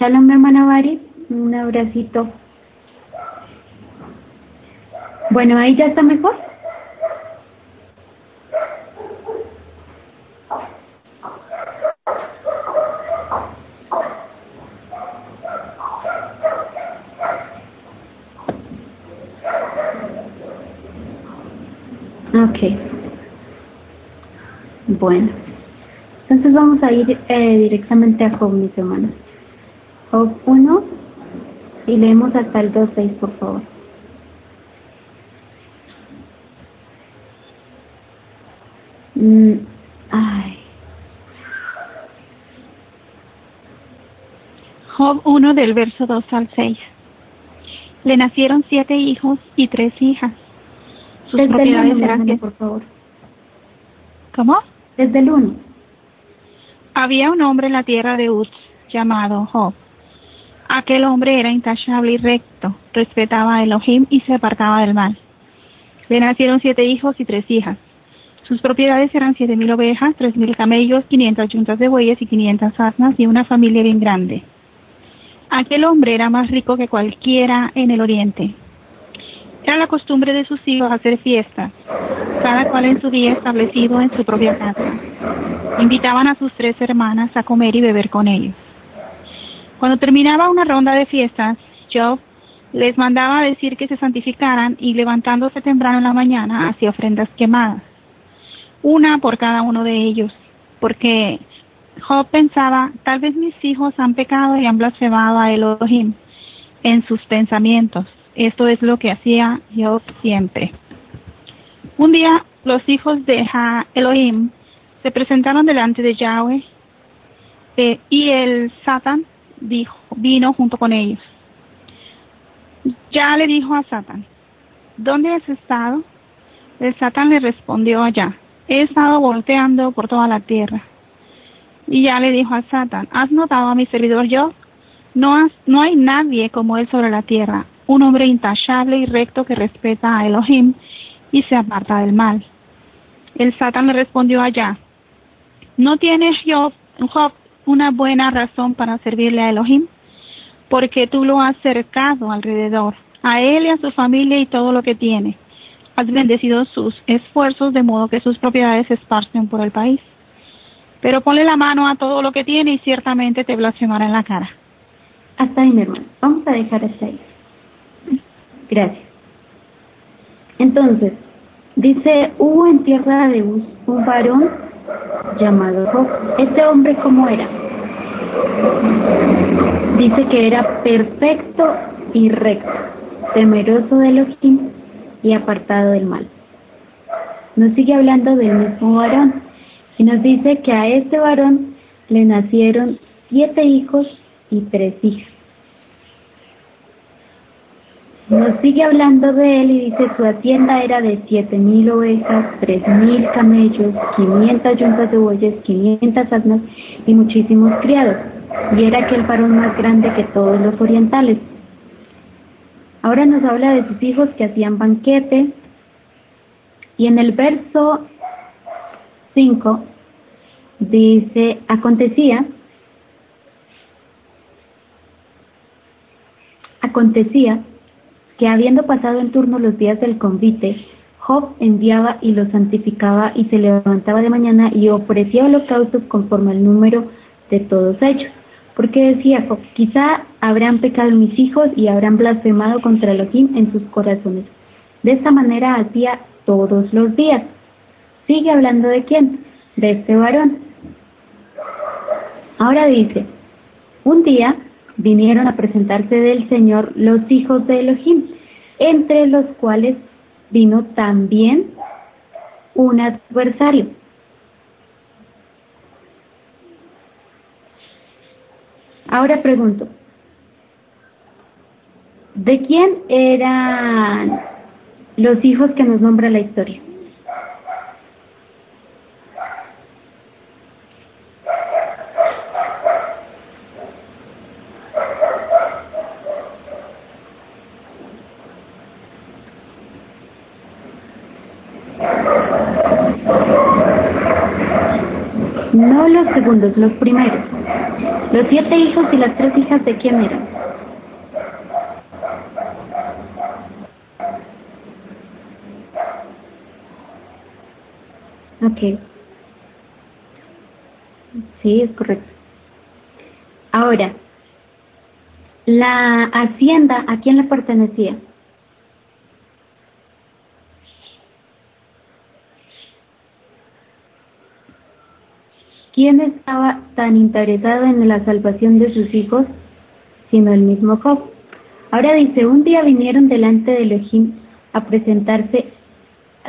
Shalom, hermana Bari. Un abracito. Bueno, ahí ya está mejor. Ok. Bueno. Entonces vamos a ir eh, directamente a Job, mis hermanos. Job 1 y leemos hasta el 2.6, por favor. Mm, ay. Job 1 del verso 2 al 6. Le nacieron siete hijos y tres hijas. Sus Desde propiedades 1, eran por favor. ¿Cómo? Desde el 1. Había un hombre en la tierra de Uz llamado Job. Aquel hombre era intachable y recto, respetaba a Elohim y se apartaba del mal. Le nacieron siete hijos y tres hijas. Sus propiedades eran siete mil ovejas, tres mil camellos, quinientas yuntas de bueyes y quinientas asnas y una familia bien grande. Aquel hombre era más rico que cualquiera en el oriente. Era la costumbre de sus hijos hacer fiestas, cada cual en su día establecido en su propia casa. Invitaban a sus tres hermanas a comer y beber con ellos. Cuando terminaba una ronda de fiestas, Job les mandaba decir que se santificaran y levantándose temprano en la mañana hacía ofrendas quemadas, una por cada uno de ellos, porque Job pensaba, tal vez mis hijos han pecado y han blasfemado a Elohim en sus pensamientos. Esto es lo que hacía Job siempre. Un día los hijos de Ja- Elohim se presentaron delante de Yahweh eh, y el Satan dijo, vino junto con ellos. Ya le dijo a Satan, ¿dónde has estado? El Satan le respondió allá, he estado volteando por toda la tierra. Y ya le dijo a Satan, ¿has notado a mi servidor yo? No, has, no hay nadie como él sobre la tierra, un hombre intachable y recto que respeta a Elohim y se aparta del mal. El Satan le respondió allá, ¿no tienes Job, Job una buena razón para servirle a Elohim? Porque tú lo has cercado alrededor, a él y a su familia y todo lo que tiene. Has bendecido sus esfuerzos de modo que sus propiedades se esparcen por el país. Pero ponle la mano a todo lo que tiene y ciertamente te blasfemará en la cara. Hasta ahí, mi hermano. Vamos a dejar hasta ahí. Gracias. Entonces, dice, hubo en tierra de Uz un varón llamado Job. ¿Este hombre cómo era? Dice que era perfecto y recto, temeroso de Elohim y apartado del mal. Nos sigue hablando del mismo varón y nos dice que a este varón le nacieron siete hijos y tres hijas. Nos sigue hablando de él y dice su hacienda era de siete mil ovejas, tres mil camellos, quinientas yuntas de bueyes, quinientas asnas y muchísimos criados. Y era aquel varón más grande que todos los orientales. Ahora nos habla de sus hijos que hacían banquete. Y en el verso 5 dice, acontecía, acontecía que habiendo pasado en turno los días del convite, Job enviaba y los santificaba y se levantaba de mañana y ofrecía holocaustos conforme al número de todos ellos. Porque decía Job, quizá habrán pecado mis hijos y habrán blasfemado contra Elohim en sus corazones. De esta manera hacía todos los días. Sigue hablando de quién? De este varón. Ahora dice, un día vinieron a presentarse del Señor los hijos de Elohim, entre los cuales vino también un adversario. Ahora pregunto, ¿de quién eran los hijos que nos nombra la historia? Segundos, los primeros. Los siete hijos y las tres hijas de quién eran? Ok. Sí, es correcto. Ahora, la hacienda, ¿a quién le pertenecía? ¿Quién estaba tan interesado en la salvación de sus hijos sino el mismo Job? Ahora dice, un día vinieron delante de Elohim a presentarse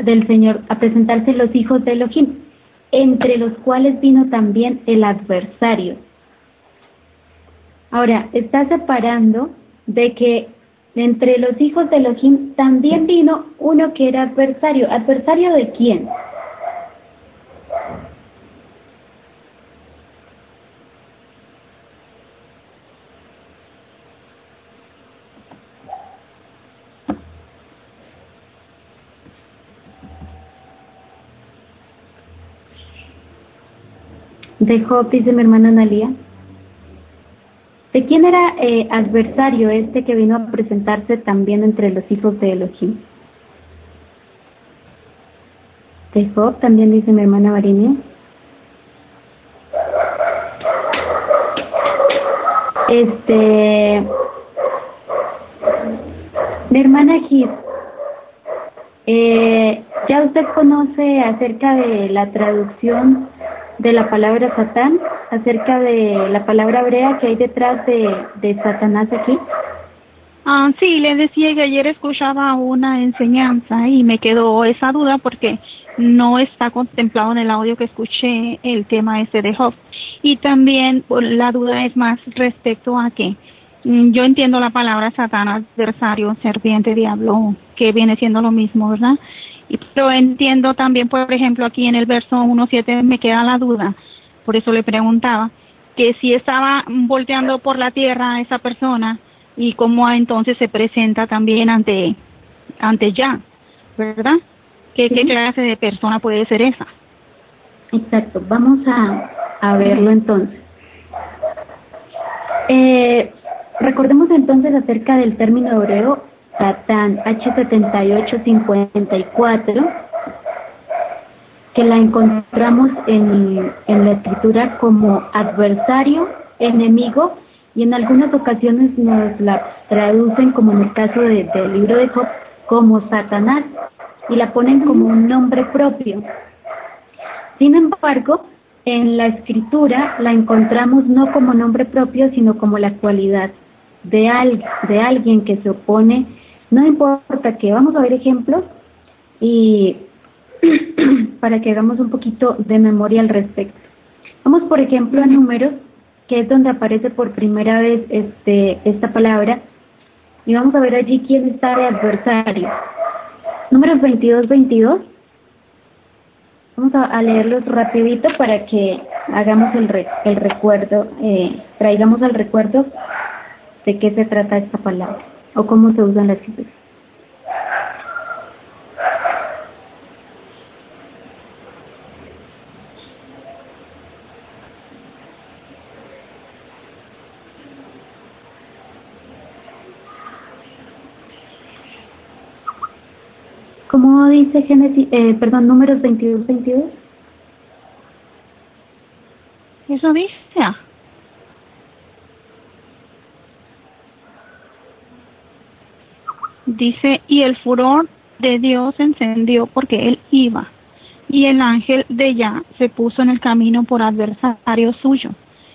del Señor, a presentarse los hijos de Elohim, entre los cuales vino también el adversario. Ahora, está separando de que entre los hijos de Elohim también vino uno que era adversario. ¿Adversario de quién? De Job, dice mi hermana Analia. ¿De quién era eh, adversario este que vino a presentarse también entre los hijos de Elohim? De Job, también dice mi hermana Varinia. Este, mi hermana Gis, eh, ¿ya usted conoce acerca de la traducción de la palabra Satán, acerca de la palabra hebrea que hay detrás de, de Satanás aquí? Ah, sí, le decía que ayer escuchaba una enseñanza y me quedó esa duda porque no está contemplado en el audio que escuché el tema ese de Job. Y también pues, la duda es más respecto a que mm, yo entiendo la palabra Satán, adversario, serpiente, diablo, que viene siendo lo mismo, ¿verdad? Pero entiendo también, por ejemplo, aquí en el verso 1.7 me queda la duda, por eso le preguntaba, que si estaba volteando por la tierra esa persona y cómo entonces se presenta también ante, ante ya, ¿verdad? ¿Qué, ¿Qué clase de persona puede ser esa? Exacto, vamos a, a verlo entonces. Eh, recordemos entonces acerca del término hebreo Satán H7854, que la encontramos en, en la escritura como adversario, enemigo, y en algunas ocasiones nos la traducen, como en el caso del libro de Job, como Satanás, y la ponen como un nombre propio. Sin embargo, en la escritura la encontramos no como nombre propio, sino como la cualidad de, al, de alguien que se opone no importa que vamos a ver ejemplos y para que hagamos un poquito de memoria al respecto. Vamos, por ejemplo, a números, que es donde aparece por primera vez este esta palabra, y vamos a ver allí quién está de adversario. Números 22, 22. Vamos a, leerlos rapidito para que hagamos el, el recuerdo, eh, traigamos al recuerdo de qué se trata esta palabra o cómo se usan las escritura. ¿Cómo dice Génesis, eh, perdón, números 22, 22? Eso dice. Dice, y el furor de Dios se encendió porque él iba, y el ángel de ya se puso en el camino por adversario suyo.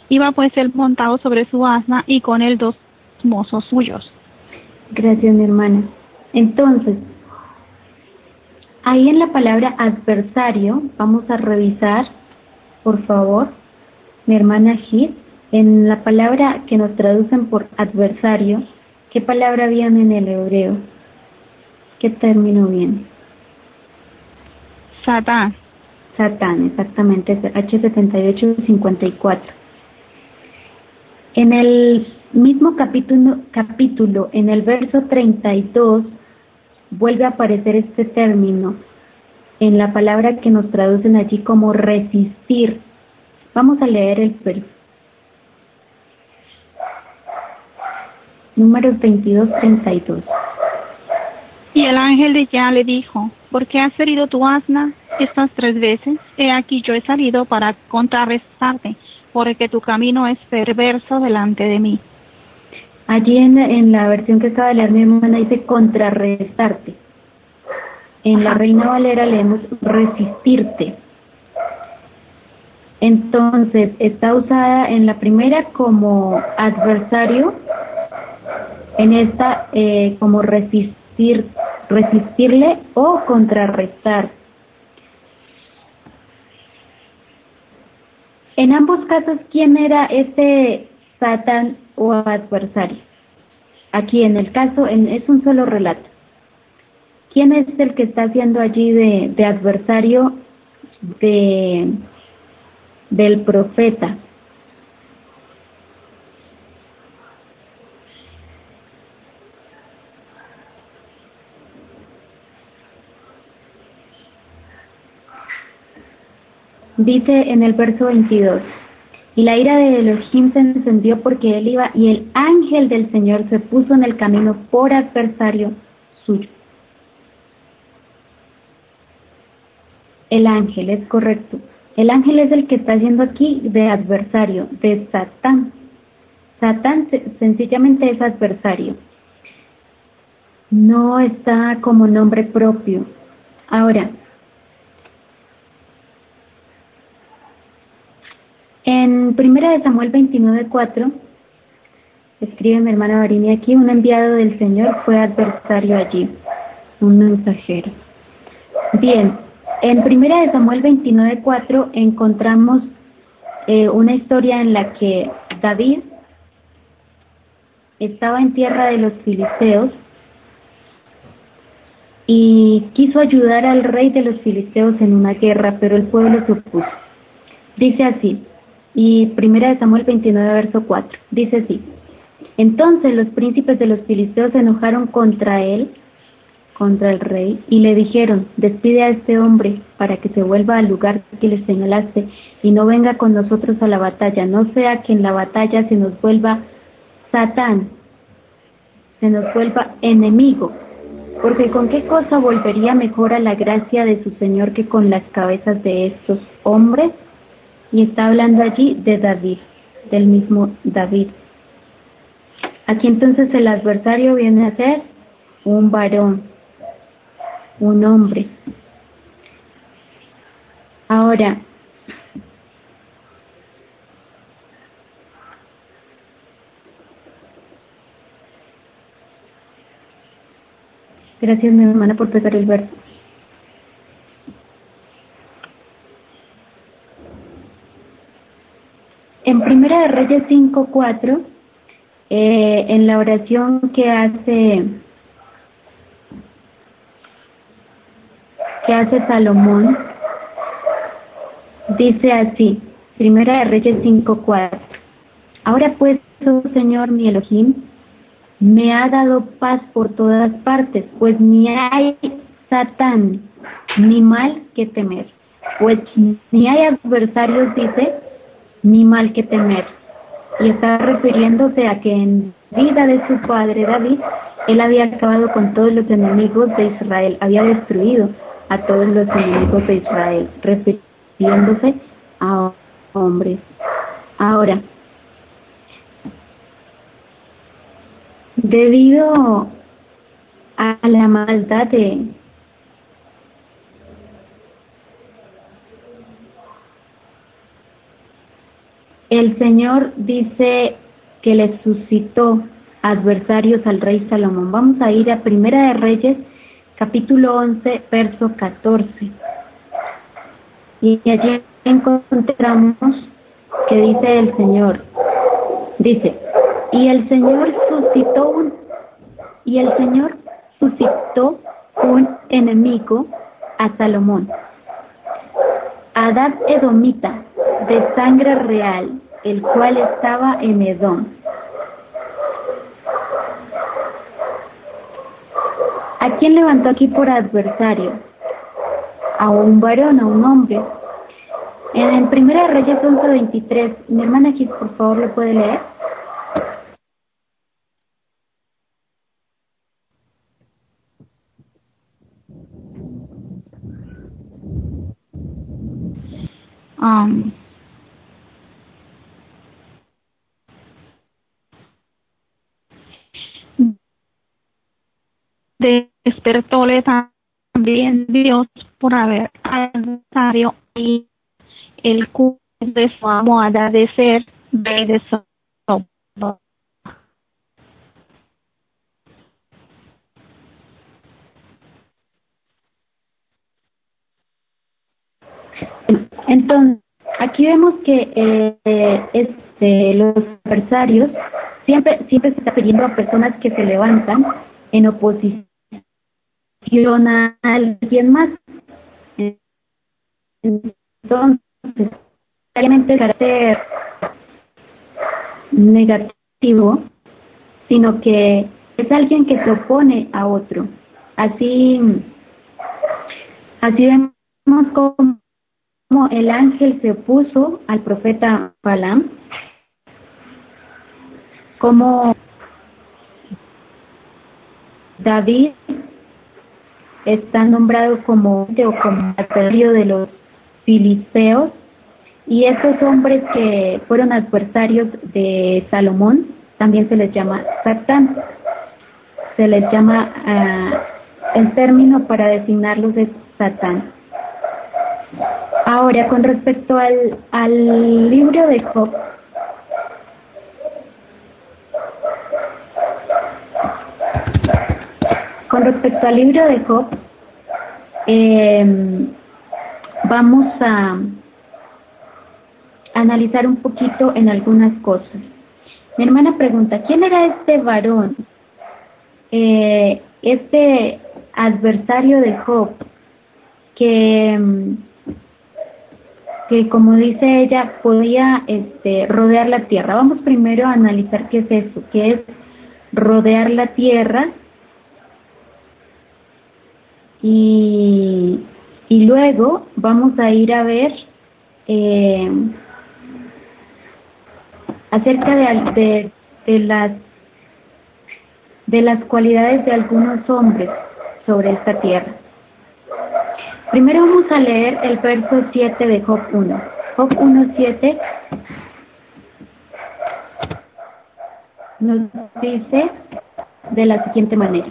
Iba pues él montado sobre su asna y con él dos mozos suyos. Gracias, mi hermana. Entonces, ahí en la palabra adversario, vamos a revisar, por favor, mi hermana Gid, en la palabra que nos traducen por adversario, ¿qué palabra viene en el hebreo? ¿Qué término viene? Satán. Satán, exactamente, H7854. En el mismo capítulo, capítulo, en el verso 32, vuelve a aparecer este término en la palabra que nos traducen allí como resistir. Vamos a leer el verso. Números 22, 32. Y el ángel de Yah le dijo, ¿por qué has herido tu asna estas tres veces? He aquí yo he salido para contrarrestarte, porque tu camino es perverso delante de mí. Allí en, en la versión que estaba leyendo mi hermana dice contrarrestarte. En la Reina Valera leemos resistirte. Entonces, está usada en la primera como adversario, en esta eh, como resistir, resistirle o contrarrestar. En ambos casos, ¿quién era este Satán o adversario? Aquí en el caso en, es un solo relato. ¿Quién es el que está haciendo allí de, de adversario de del profeta. Dice en el verso 22, y la ira de Elohim se encendió porque él iba y el ángel del Señor se puso en el camino por adversario suyo. El ángel, es correcto. El ángel es el que está haciendo aquí de adversario, de Satán. Satán sencillamente es adversario. No está como nombre propio. Ahora, en primera de Samuel 29.4, escribe mi hermana Marini aquí, un enviado del Señor fue adversario allí, un mensajero. Bien, en Primera de Samuel 29.4 encontramos eh, una historia en la que David estaba en tierra de los filisteos y quiso ayudar al rey de los filisteos en una guerra, pero el pueblo se opuso. Dice así, y Primera de Samuel 29, verso 4, dice así, entonces los príncipes de los filisteos se enojaron contra él contra el rey y le dijeron, despide a este hombre para que se vuelva al lugar que le señalaste y no venga con nosotros a la batalla, no sea que en la batalla se nos vuelva Satán, se nos vuelva enemigo, porque con qué cosa volvería mejor a la gracia de su Señor que con las cabezas de estos hombres? Y está hablando allí de David, del mismo David. Aquí entonces el adversario viene a ser un varón, un hombre. Ahora, gracias mi hermana por pegar el verso. En Primera de Reyes 5.4, eh, en la oración que hace que hace Salomón dice así, Primera de Reyes 5.4. Ahora pues, oh Señor mi Elohim, me ha dado paz por todas partes, pues ni hay Satán ni mal que temer, pues ni hay adversarios, dice, ni mal que temer. Y está refiriéndose a que en vida de su padre David, él había acabado con todos los enemigos de Israel, había destruido a todos los enemigos de Israel, refiriéndose a hombres. Ahora, debido a la maldad de el Señor dice que le suscitó adversarios al rey Salomón. Vamos a ir a Primera de Reyes capítulo 11, verso 14. Y allí encontramos que dice el Señor, dice, y el Señor suscitó un, y el Señor suscitó un enemigo a Salomón, Adad Edomita, de sangre real, el cual estaba en Edom ¿A quién levantó aquí por adversario? A un varón, a un hombre. En el Primera Reyes 11.23, mi hermana aquí, por favor, ¿lo puede leer? Um, despertóle también Dios por haber y el cu de su almohada de ser de. Entonces, aquí vemos que eh, este, los adversarios siempre, siempre se está pidiendo a personas que se levantan en oposición a alguien más. Entonces, realmente el carácter negativo, sino que es alguien que se opone a otro. Así, así vemos como como el ángel se opuso al profeta Balaam, como David está nombrado como o como de los filisteos y estos hombres que fueron adversarios de Salomón también se les llama Satán. Se les llama uh, el término para designarlos es Satán Ahora, con respecto al, al libro de Job, con respecto al libro de Job, eh, vamos a analizar un poquito en algunas cosas. Mi hermana pregunta, ¿quién era este varón, eh, este adversario de Job, que que como dice ella podía este, rodear la tierra. Vamos primero a analizar qué es eso, qué es rodear la tierra y, y luego vamos a ir a ver eh, acerca de, de, de las de las cualidades de algunos hombres sobre esta tierra. Primero vamos a leer el verso 7 de Job 1. Job 1.7 nos dice de la siguiente manera.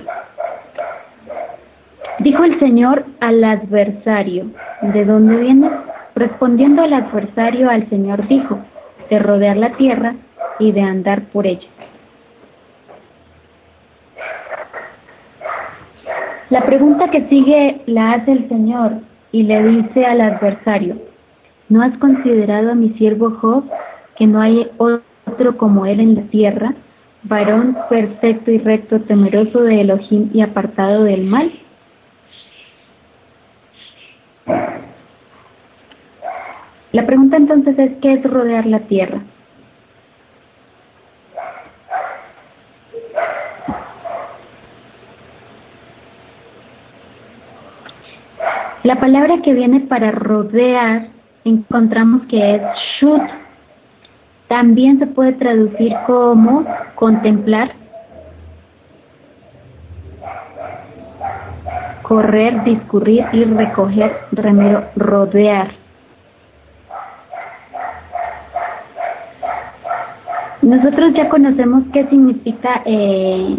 Dijo el Señor al adversario, ¿de dónde viene? Respondiendo al adversario al Señor dijo, de rodear la tierra y de andar por ella. La pregunta que sigue la hace el Señor y le dice al adversario, ¿no has considerado a mi siervo Job, que no hay otro como él en la tierra, varón perfecto y recto, temeroso de Elohim y apartado del mal? La pregunta entonces es, ¿qué es rodear la tierra? La palabra que viene para rodear encontramos que es shut. También se puede traducir como contemplar, correr, discurrir y recoger, remero, rodear. Nosotros ya conocemos qué significa eh,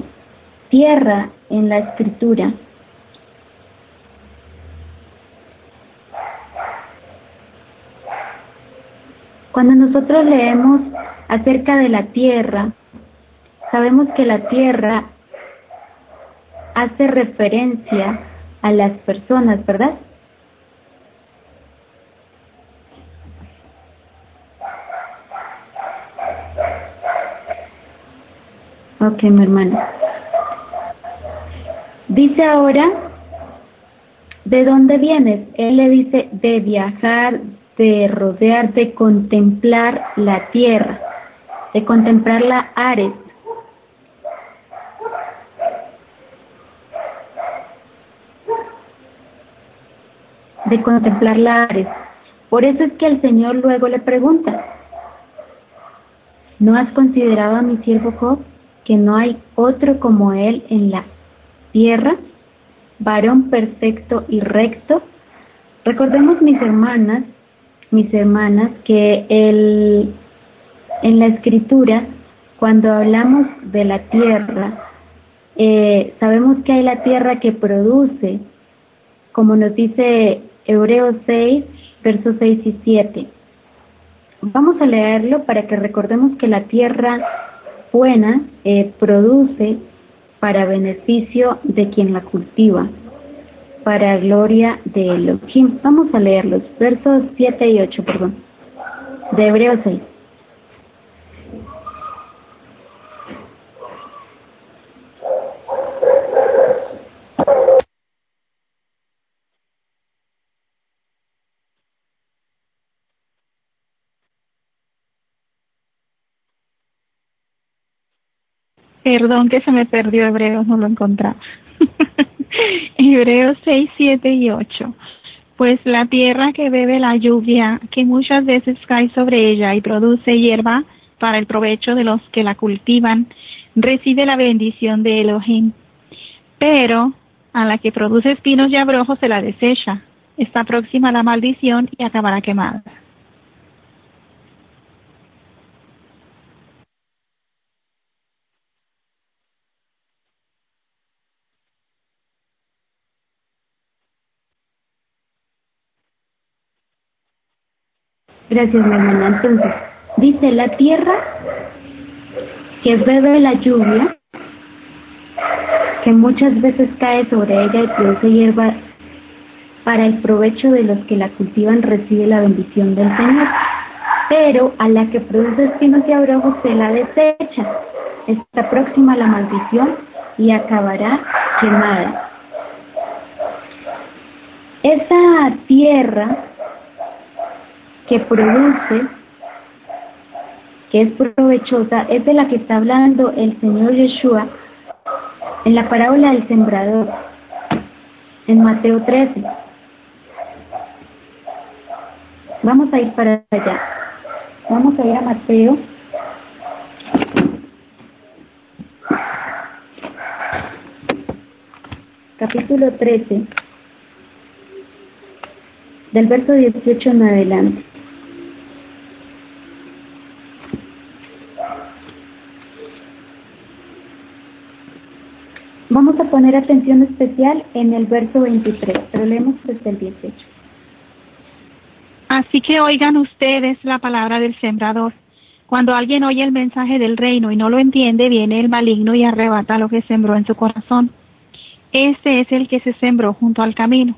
tierra en la escritura. Cuando nosotros leemos acerca de la tierra, sabemos que la tierra hace referencia a las personas, ¿verdad? Ok, mi hermano. Dice ahora, ¿de dónde vienes? Él le dice de viajar, de rodear, de contemplar la tierra, de contemplar la Ares. De contemplar la Ares. Por eso es que el Señor luego le pregunta, ¿no has considerado a mi siervo Job que no hay otro como él en la tierra, varón perfecto y recto? Recordemos, mis hermanas, mis hermanas, que el, en la escritura, cuando hablamos de la tierra, eh, sabemos que hay la tierra que produce, como nos dice Hebreos 6, versos 6 y 7. Vamos a leerlo para que recordemos que la tierra buena eh, produce para beneficio de quien la cultiva, para gloria de Elohim. Vamos a leerlos, versos 7 y 8, perdón, de Hebreos 6. Perdón que se me perdió Hebreos, no lo encontraba. Hebreos 6, 7 y 8. Pues la tierra que bebe la lluvia, que muchas veces cae sobre ella y produce hierba para el provecho de los que la cultivan, recibe la bendición de Elohim. Pero a la que produce espinos y abrojos se la desecha. Está próxima a la maldición y acabará quemada. Gracias, mi hermana. Entonces, dice la tierra que bebe la lluvia, que muchas veces cae sobre ella y produce hierba para el provecho de los que la cultivan, recibe la bendición del Señor. Pero a la que produce espinos y abrojos se la desecha. Está próxima a la maldición y acabará quemada. Esa tierra que produce, que es provechosa, es de la que está hablando el Señor Yeshua en la parábola del sembrador, en Mateo 13. Vamos a ir para allá. Vamos a ir a Mateo. Capítulo 13, del verso 18 en adelante. Vamos a poner atención especial en el verso 23, pero leemos desde el 18. Así que oigan ustedes la palabra del sembrador. Cuando alguien oye el mensaje del reino y no lo entiende, viene el maligno y arrebata lo que sembró en su corazón. Este es el que se sembró junto al camino.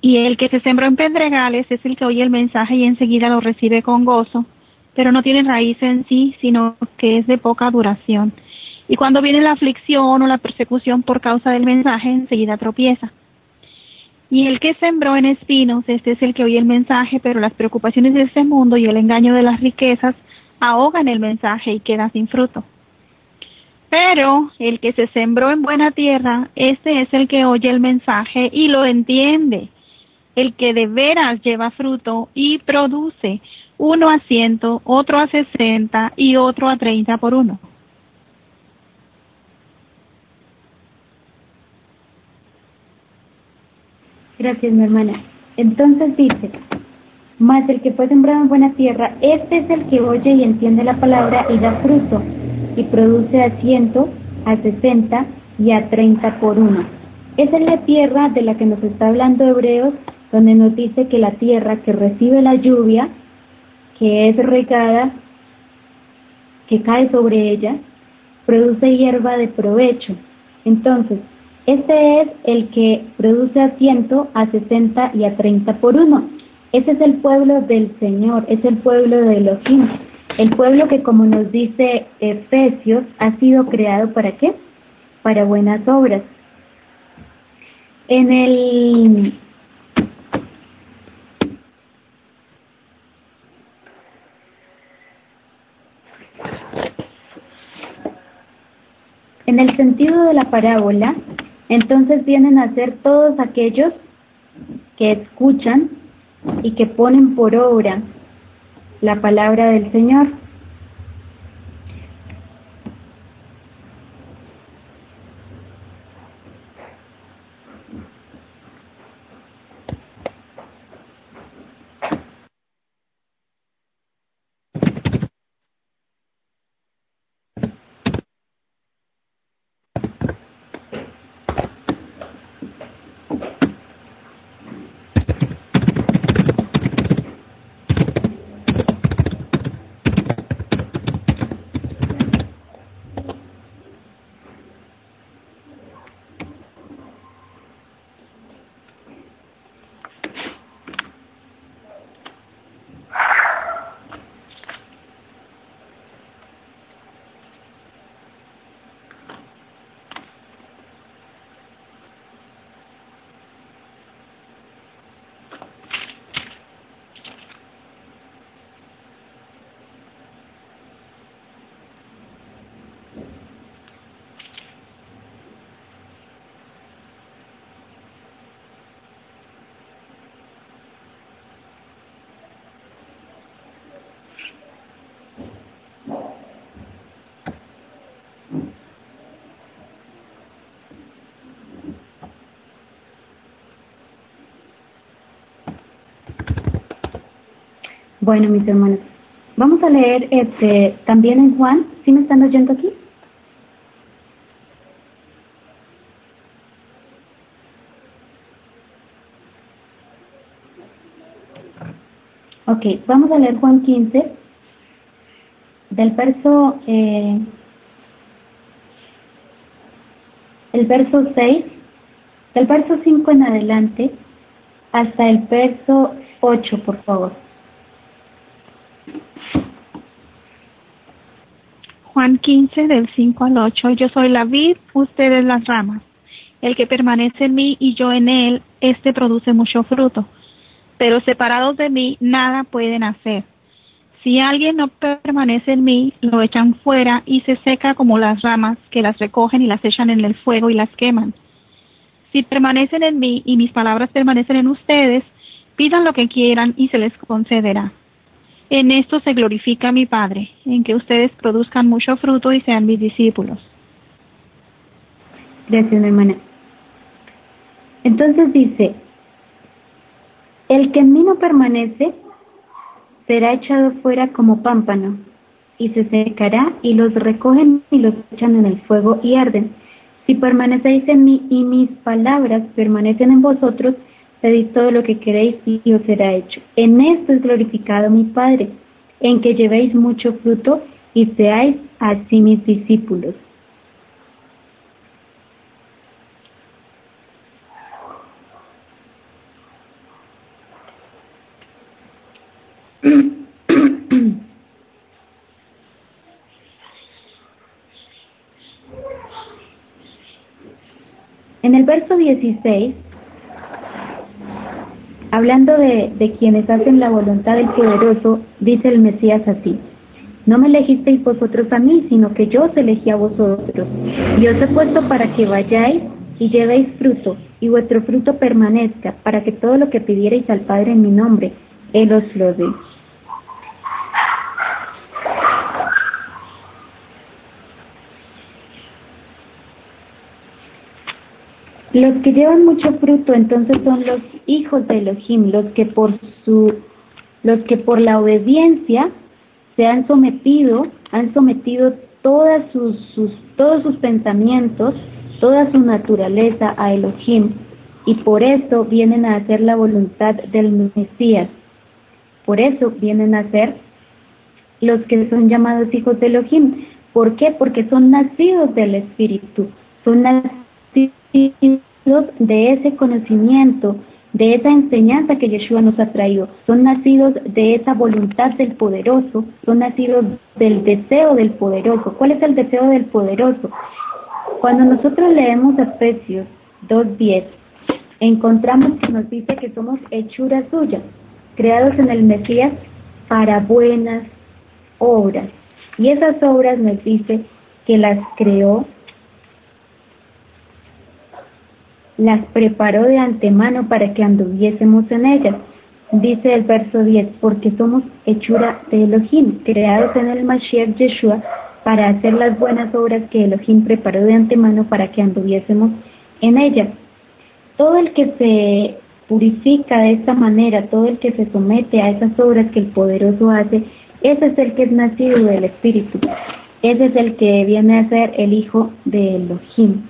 Y el que se sembró en pedregales es el que oye el mensaje y enseguida lo recibe con gozo, pero no tiene raíz en sí, sino que es de poca duración y cuando viene la aflicción o la persecución por causa del mensaje, enseguida tropieza. Y el que sembró en espinos, este es el que oye el mensaje, pero las preocupaciones de este mundo y el engaño de las riquezas ahogan el mensaje y queda sin fruto. Pero el que se sembró en buena tierra, este es el que oye el mensaje y lo entiende, el que de veras lleva fruto y produce uno a ciento, otro a sesenta y otro a treinta por uno. Gracias, mi hermana. Entonces dice, más el que fue sembrado en buena tierra, este es el que oye y entiende la palabra y da fruto, y produce a ciento, a sesenta y a treinta por uno. Esa es la tierra de la que nos está hablando Hebreos, donde nos dice que la tierra que recibe la lluvia, que es regada, que cae sobre ella, produce hierba de provecho. Entonces, este es el que produce a ciento, a sesenta y a treinta por uno. Ese es el pueblo del Señor, es el pueblo de Elohim. El pueblo que, como nos dice Efesios, ha sido creado para qué? Para buenas obras. En el En el sentido de la parábola, entonces vienen a ser todos aquellos que escuchan y que ponen por obra la palabra del Señor. Bueno, mis hermanos, vamos a leer este también en Juan. ¿Sí me están oyendo aquí? Ok, vamos a leer Juan 15, del verso, eh, el verso 6, del verso 5 en adelante, hasta el verso 8, por favor. Juan 15, del 5 al 8. Yo soy la vid, ustedes las ramas. El que permanece en mí y yo en él, éste produce mucho fruto. Pero separados de mí, nada pueden hacer. Si alguien no permanece en mí, lo echan fuera y se seca como las ramas que las recogen y las echan en el fuego y las queman. Si permanecen en mí y mis palabras permanecen en ustedes, pidan lo que quieran y se les concederá. En esto se glorifica mi Padre, en que ustedes produzcan mucho fruto y sean mis discípulos. Gracias, hermana. Entonces dice, el que en mí no permanece será echado fuera como pámpano, y se secará, y los recogen y los echan en el fuego y arden. Si permanecéis en mí y mis palabras permanecen en vosotros, pedid todo lo que queréis y os será hecho. En esto es glorificado mi Padre, en que llevéis mucho fruto y seáis así mis discípulos. En el verso 16 Hablando de, quienes hacen la voluntad del poderoso, dice el Mesías así. No me elegisteis vosotros a mí, sino que yo os elegí a vosotros. Y os he puesto para que vayáis y llevéis fruto, y vuestro fruto permanezca, para que todo lo que pidierais al Padre en mi nombre, Él os lo dé. Los que llevan mucho fruto entonces son los hijos de Elohim, los que por su los que por la obediencia se han sometido, han sometido todas sus, sus todos sus pensamientos, toda su naturaleza a Elohim y por eso vienen a hacer la voluntad del Mesías. Por eso vienen a ser los que son llamados hijos de Elohim. ¿Por qué? Porque son nacidos del Espíritu, son nacidos de ese conocimiento, de esa enseñanza que Yeshua nos ha traído, son nacidos de esa voluntad del poderoso, son nacidos del deseo del poderoso. ¿Cuál es el deseo del poderoso? Cuando nosotros leemos Efesios 2.10, encontramos que nos dice que somos hechura suya, creados en el Mesías para buenas obras. Y esas obras nos dice que las creó las preparó de antemano para que anduviésemos en ellas. Dice el verso 10, porque somos hechura de Elohim, creados en el Mashiach Yeshua para hacer las buenas obras que Elohim preparó de antemano para que anduviésemos en ellas. Todo el que se purifica de esta manera, todo el que se somete a esas obras que el poderoso hace, ese es el que es nacido del Espíritu. Ese es el que viene a ser el hijo de Elohim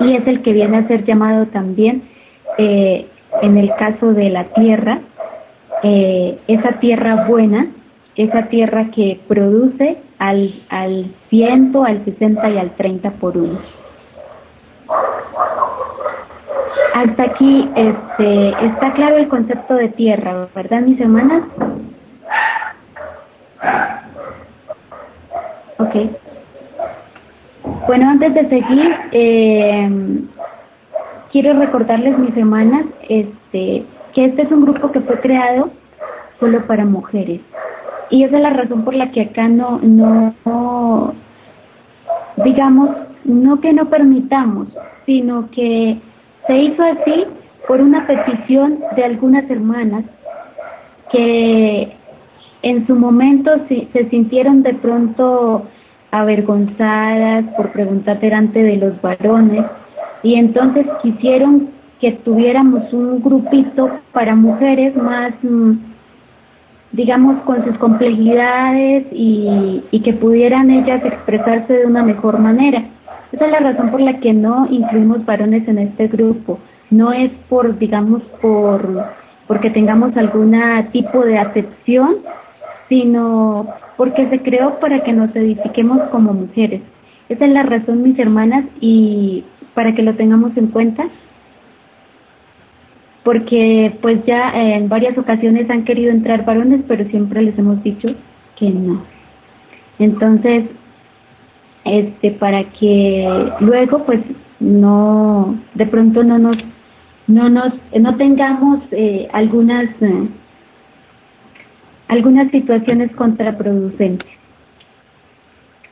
y es el que viene a ser llamado también, eh, en el caso de la tierra, eh, esa tierra buena, esa tierra que produce al, al ciento, al sesenta y al treinta por uno. Hasta aquí este, está claro el concepto de tierra, ¿verdad, mis hermanas? Ok. Bueno, antes de seguir, eh, quiero recordarles, mis hermanas, este, que este es un grupo que fue creado solo para mujeres. Y esa es la razón por la que acá no, no, digamos, no que no permitamos, sino que se hizo así por una petición de algunas hermanas que en su momento se sintieron de pronto avergonzadas por preguntar delante de los varones y entonces quisieron que tuviéramos un grupito para mujeres más mm, digamos, con sus complejidades y, y que pudieran ellas expresarse de una mejor manera. Esa es la razón por la que no incluimos varones en este grupo. No es por, digamos, por porque tengamos algún tipo de acepción, sino porque se creó para que nos edifiquemos como mujeres. Esa es la razón, mis hermanas, y para que lo tengamos en cuenta, porque pues ya en varias ocasiones han querido entrar varones, pero siempre les hemos dicho que no. Entonces, este para que luego pues no de pronto no nos no nos no tengamos eh, algunas eh, algunas situaciones contraproducentes.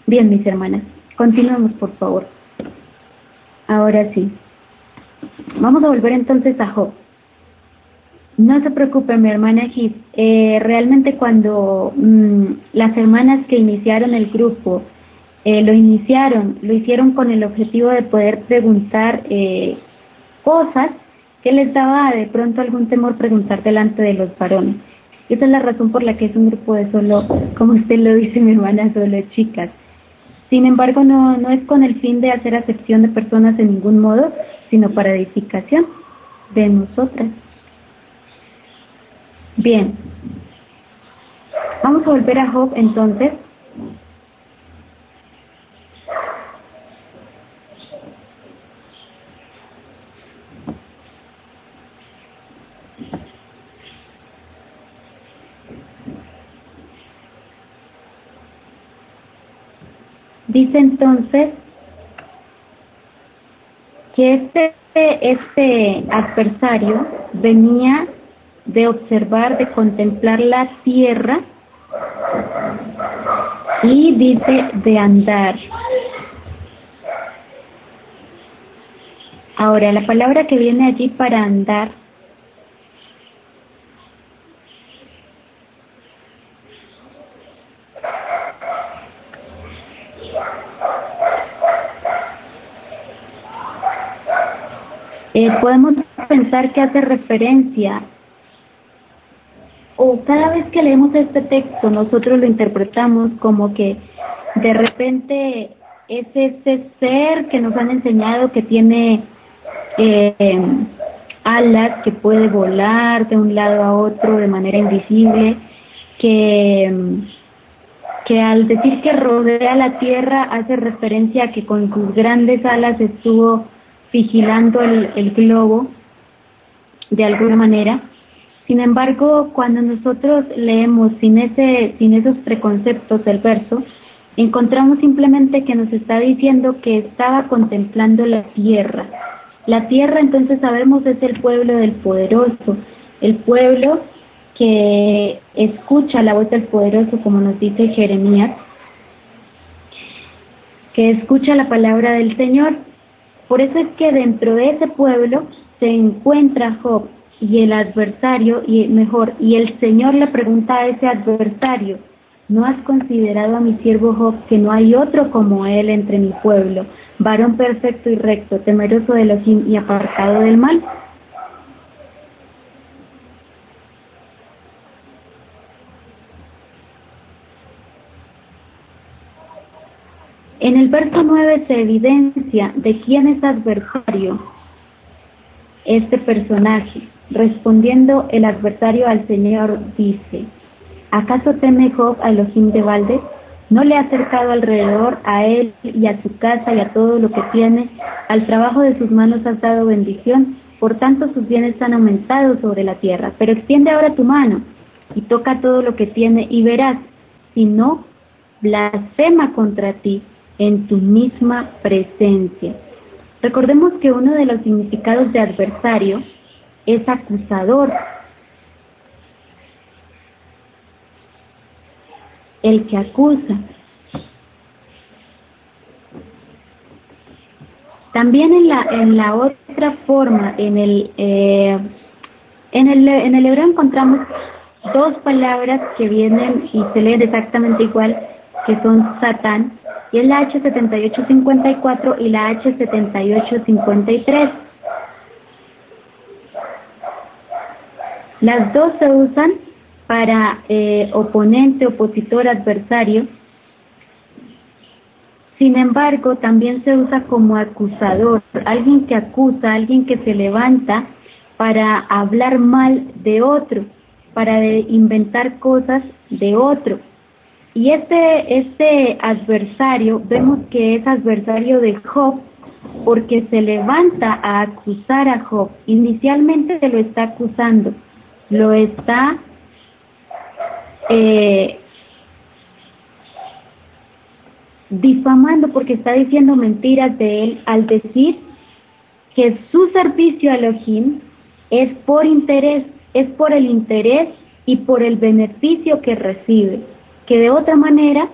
Bien, mis hermanas, continuemos por favor. Ahora sí. Vamos a volver entonces a Job. No se preocupe, mi hermana Gis. Eh, realmente cuando mm, las hermanas que iniciaron el grupo eh, lo iniciaron, lo hicieron con el objetivo de poder preguntar eh, cosas que les daba de pronto algún temor preguntar delante de los varones. Esa es la razón por la que es un grupo de solo, como usted lo dice, mi hermana, solo chicas. Sin embargo, no, no es con el fin de hacer acepción de personas en ningún modo, sino para edificación de nosotras. Bien. Vamos a volver a Job entonces. Dice entonces que este, este adversario venía de observar, de contemplar la tierra y dice de andar. Ahora, la palabra que viene allí para andar podemos pensar que hace referencia o cada vez que leemos este texto nosotros lo interpretamos como que de repente es ese ser que nos han enseñado que tiene eh, alas, que puede volar de un lado a otro de manera invisible, que, que al decir que rodea la tierra hace referencia a que con sus grandes alas estuvo vigilando el, el globo de alguna manera. Sin embargo, cuando nosotros leemos sin, ese, sin esos preconceptos el verso, encontramos simplemente que nos está diciendo que estaba contemplando la tierra. La tierra entonces sabemos es el pueblo del poderoso, el pueblo que escucha la voz del poderoso, como nos dice Jeremías, que escucha la palabra del Señor por eso es que dentro de ese pueblo se encuentra Job y el adversario, y mejor, y el Señor le pregunta a ese adversario, ¿no has considerado a mi siervo Job que no hay otro como él entre mi pueblo, varón perfecto y recto, temeroso de los y apartado del mal? En el verso 9 se evidencia de quién es adversario este personaje. Respondiendo el adversario al Señor dice, ¿acaso teme Job a Elohim de Valde? ¿No le ha acercado alrededor a él y a su casa y a todo lo que tiene? Al trabajo de sus manos has dado bendición, por tanto sus bienes han aumentado sobre la tierra. Pero extiende ahora tu mano y toca todo lo que tiene y verás, si no, blasfema contra ti en tu misma presencia. Recordemos que uno de los significados de adversario es acusador. El que acusa. También en la en la otra forma, en el eh, en el en el hebreo encontramos dos palabras que vienen y se leen exactamente igual, que son Satán y es la H7854 y la H7853. Las dos se usan para eh, oponente, opositor, adversario. Sin embargo, también se usa como acusador, alguien que acusa, alguien que se levanta para hablar mal de otro, para inventar cosas de otro. Y este, este adversario, vemos que es adversario de Job porque se levanta a acusar a Job. Inicialmente se lo está acusando, lo está eh, difamando porque está diciendo mentiras de él al decir que su servicio a Elohim es por interés, es por el interés y por el beneficio que recibe, que de otra manera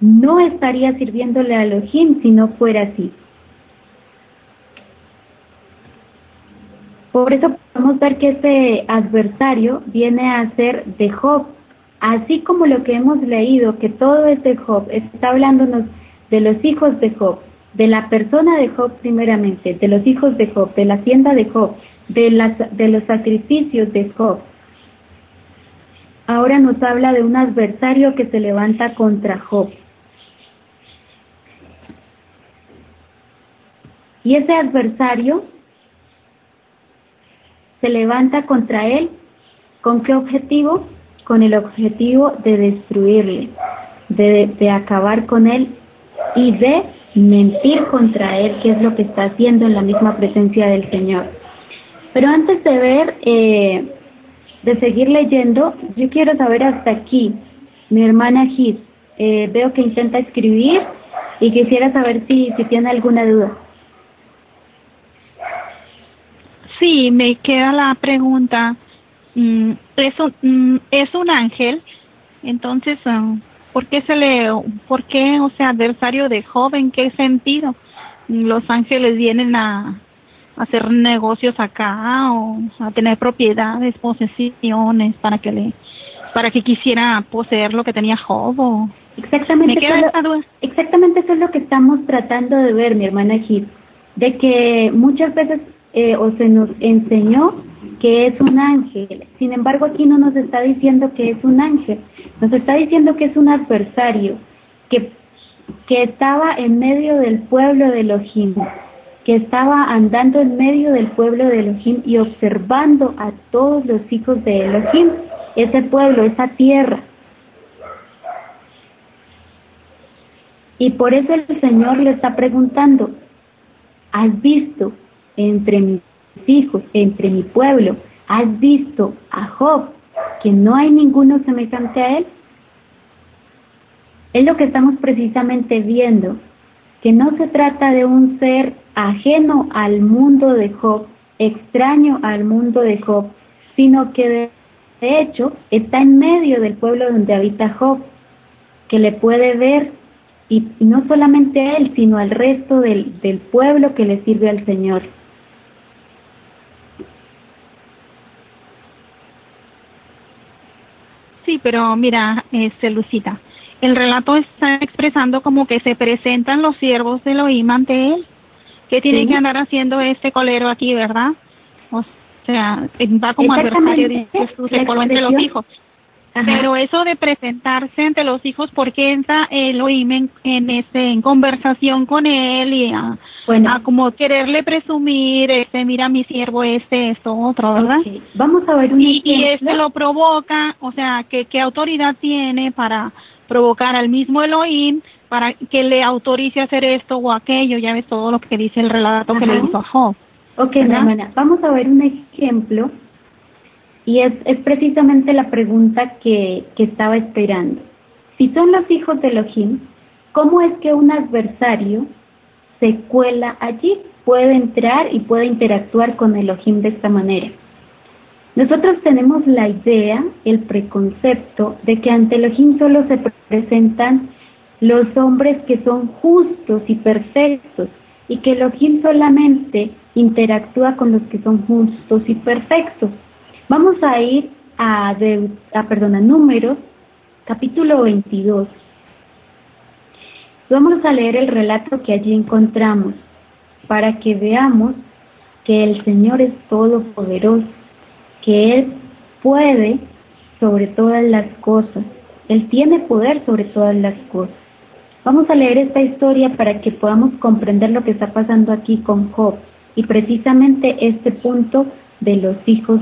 no estaría sirviéndole a Elohim si no fuera así. Por eso podemos ver que ese adversario viene a ser de Job, así como lo que hemos leído, que todo es de Job, está hablándonos de los hijos de Job, de la persona de Job primeramente, de los hijos de Job, de la hacienda de Job, de, las, de los sacrificios de Job. Ahora nos habla de un adversario que se levanta contra Job. Y ese adversario se levanta contra él. ¿Con qué objetivo? Con el objetivo de destruirle, de, acabar con él y de mentir contra él, que es lo que está haciendo en la misma presencia del Señor. Pero antes de ver, eh, de seguir leyendo, yo quiero saber hasta aquí, mi hermana Gis, eh, veo que intenta escribir y quisiera saber si, si tiene alguna duda. Sí, me queda la pregunta. Mm, ¿Es un, mm, es un ángel? Entonces, ah, ¿por qué se le, por qué, o sea, adversario de joven? ¿Qué sentido? Los ángeles vienen a, hacer negocios acá o a tener propiedades, posesiones para que le para que quisiera poseer lo que tenía Job exactamente eso exactamente eso es lo que estamos tratando de ver mi hermana Gil de que muchas veces eh, o se nos enseñó que es un ángel. Sin embargo aquí no nos está diciendo que es un ángel. Nos está diciendo que es un adversario que que estaba en medio del pueblo de Elohim que estaba andando en medio del pueblo de Elohim y observando a todos los hijos de Elohim, ese pueblo, esa tierra. Y por eso el Señor le está preguntando, ¿has visto entre mis hijos, entre mi pueblo, has visto a Job, que no hay ninguno semejante a él? Es lo que estamos precisamente viendo, que no se trata de un ser ajeno al mundo de Job, extraño al mundo de Job, sino que de, hecho está en medio del pueblo donde habita Job, que le puede ver y, no solamente a él, sino al resto del, del pueblo que le sirve al Señor. Sí, pero mira, este Lucita, el relato está expresando como que se presentan los siervos de Elohim ante él ¿Qué tiene que andar haciendo este colero aquí, verdad? O sea, va como adversario de Jesús, entre los hijos. Pero eso de presentarse ante los hijos, porque entra Elohim en, en, este, en conversación con él y a, como quererle presumir, este, mira mi siervo este, esto, otro, ¿verdad? Vamos a ver un y, y este lo provoca, o sea, ¿qué, ¿qué autoridad tiene para provocar al mismo Elohim para que le autorice a hacer esto o aquello, ya ves todo lo que dice el relato que le hizo a Job. Ok, hermana, vamos a ver un ejemplo y es, es precisamente la pregunta que, que estaba esperando. Si son los hijos de Elohim, ¿cómo es que un adversario se cuela allí? Puede entrar y puede interactuar con Elohim de esta manera. Nosotros tenemos la idea, el preconcepto de que ante Elohim solo se presentan los hombres que son justos y perfectos y que Elohim solamente interactúa con los que son justos y perfectos. Vamos a ir a, de, a, perdón, a Números, capítulo 22. Vamos a leer el relato que allí encontramos para que veamos que el Señor es todopoderoso, que Él puede sobre todas las cosas. Él tiene poder sobre todas las cosas. Vamos a leer esta historia para que podamos comprender lo que está pasando aquí con Job y precisamente este punto de los hijos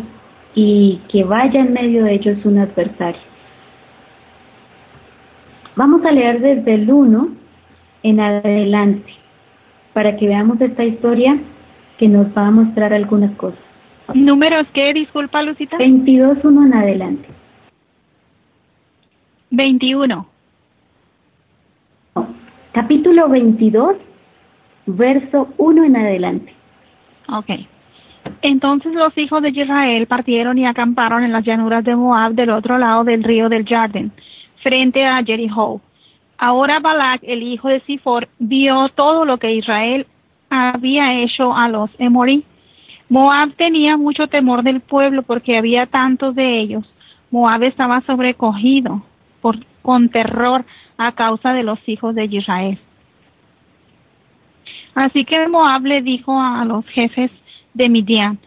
y que vaya en medio de ellos un adversario. Vamos a leer desde el 1 en adelante para que veamos esta historia que nos va a mostrar algunas cosas. ¿Números qué? Disculpa, Lucita. 22, 1 en adelante. 21. Capítulo 22, verso 1 en adelante. Ok. Entonces los hijos de Israel partieron y acamparon en las llanuras de Moab del otro lado del río del Jardín, frente a Jericho. Ahora Balak, el hijo de Sifor, vio todo lo que Israel había hecho a los Emorí. Moab tenía mucho temor del pueblo porque había tantos de ellos. Moab estaba sobrecogido por, con terror a causa de los hijos de Israel. Así que Moab le dijo a los jefes de Midian,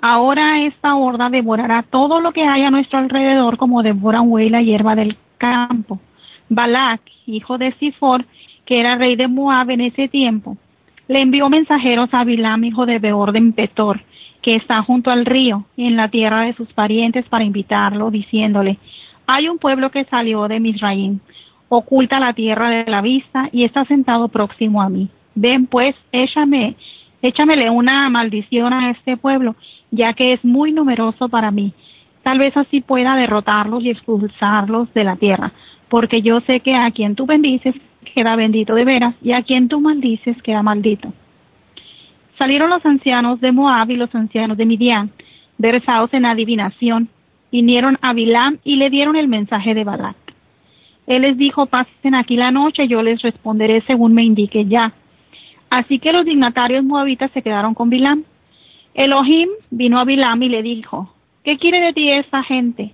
ahora esta horda devorará todo lo que hay a nuestro alrededor como devora un buey la hierba del campo. Balak, hijo de Sifor, que era rey de Moab en ese tiempo, le envió mensajeros a Bilam, hijo de Beor de Petor, que está junto al río, en la tierra de sus parientes, para invitarlo, diciéndole, hay un pueblo que salió de Misraim, oculta la tierra de la vista y está sentado próximo a mí. Ven pues, échame, échamele una maldición a este pueblo, ya que es muy numeroso para mí. Tal vez así pueda derrotarlos y expulsarlos de la tierra, porque yo sé que a quien tú bendices queda bendito de veras, y a quien tú maldices queda maldito. Salieron los ancianos de Moab y los ancianos de Midian, versados en adivinación, vinieron a Bilam y le dieron el mensaje de Balak. Él les dijo, pasen aquí la noche, yo les responderé según me indique ya. Así que los dignatarios moabitas se quedaron con Bilam. Elohim vino a Bilam y le dijo, ¿qué quiere de ti esta gente?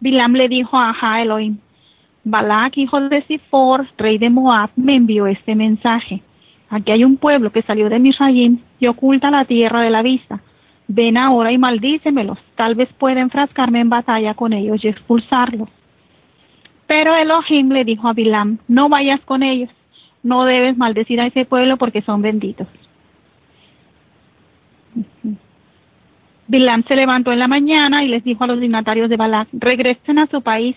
Bilam le dijo a Aha Elohim, Balak, hijo de Sifor, rey de Moab, me envió este mensaje. Aquí hay un pueblo que salió de Misraim y oculta la tierra de la vista. Ven ahora y maldícemelos, tal vez pueda enfrascarme en batalla con ellos y expulsarlos. Pero Elohim le dijo a Bilam, no vayas con ellos, no debes maldecir a ese pueblo porque son benditos. Bilam se levantó en la mañana y les dijo a los dignatarios de Balak, regresen a su país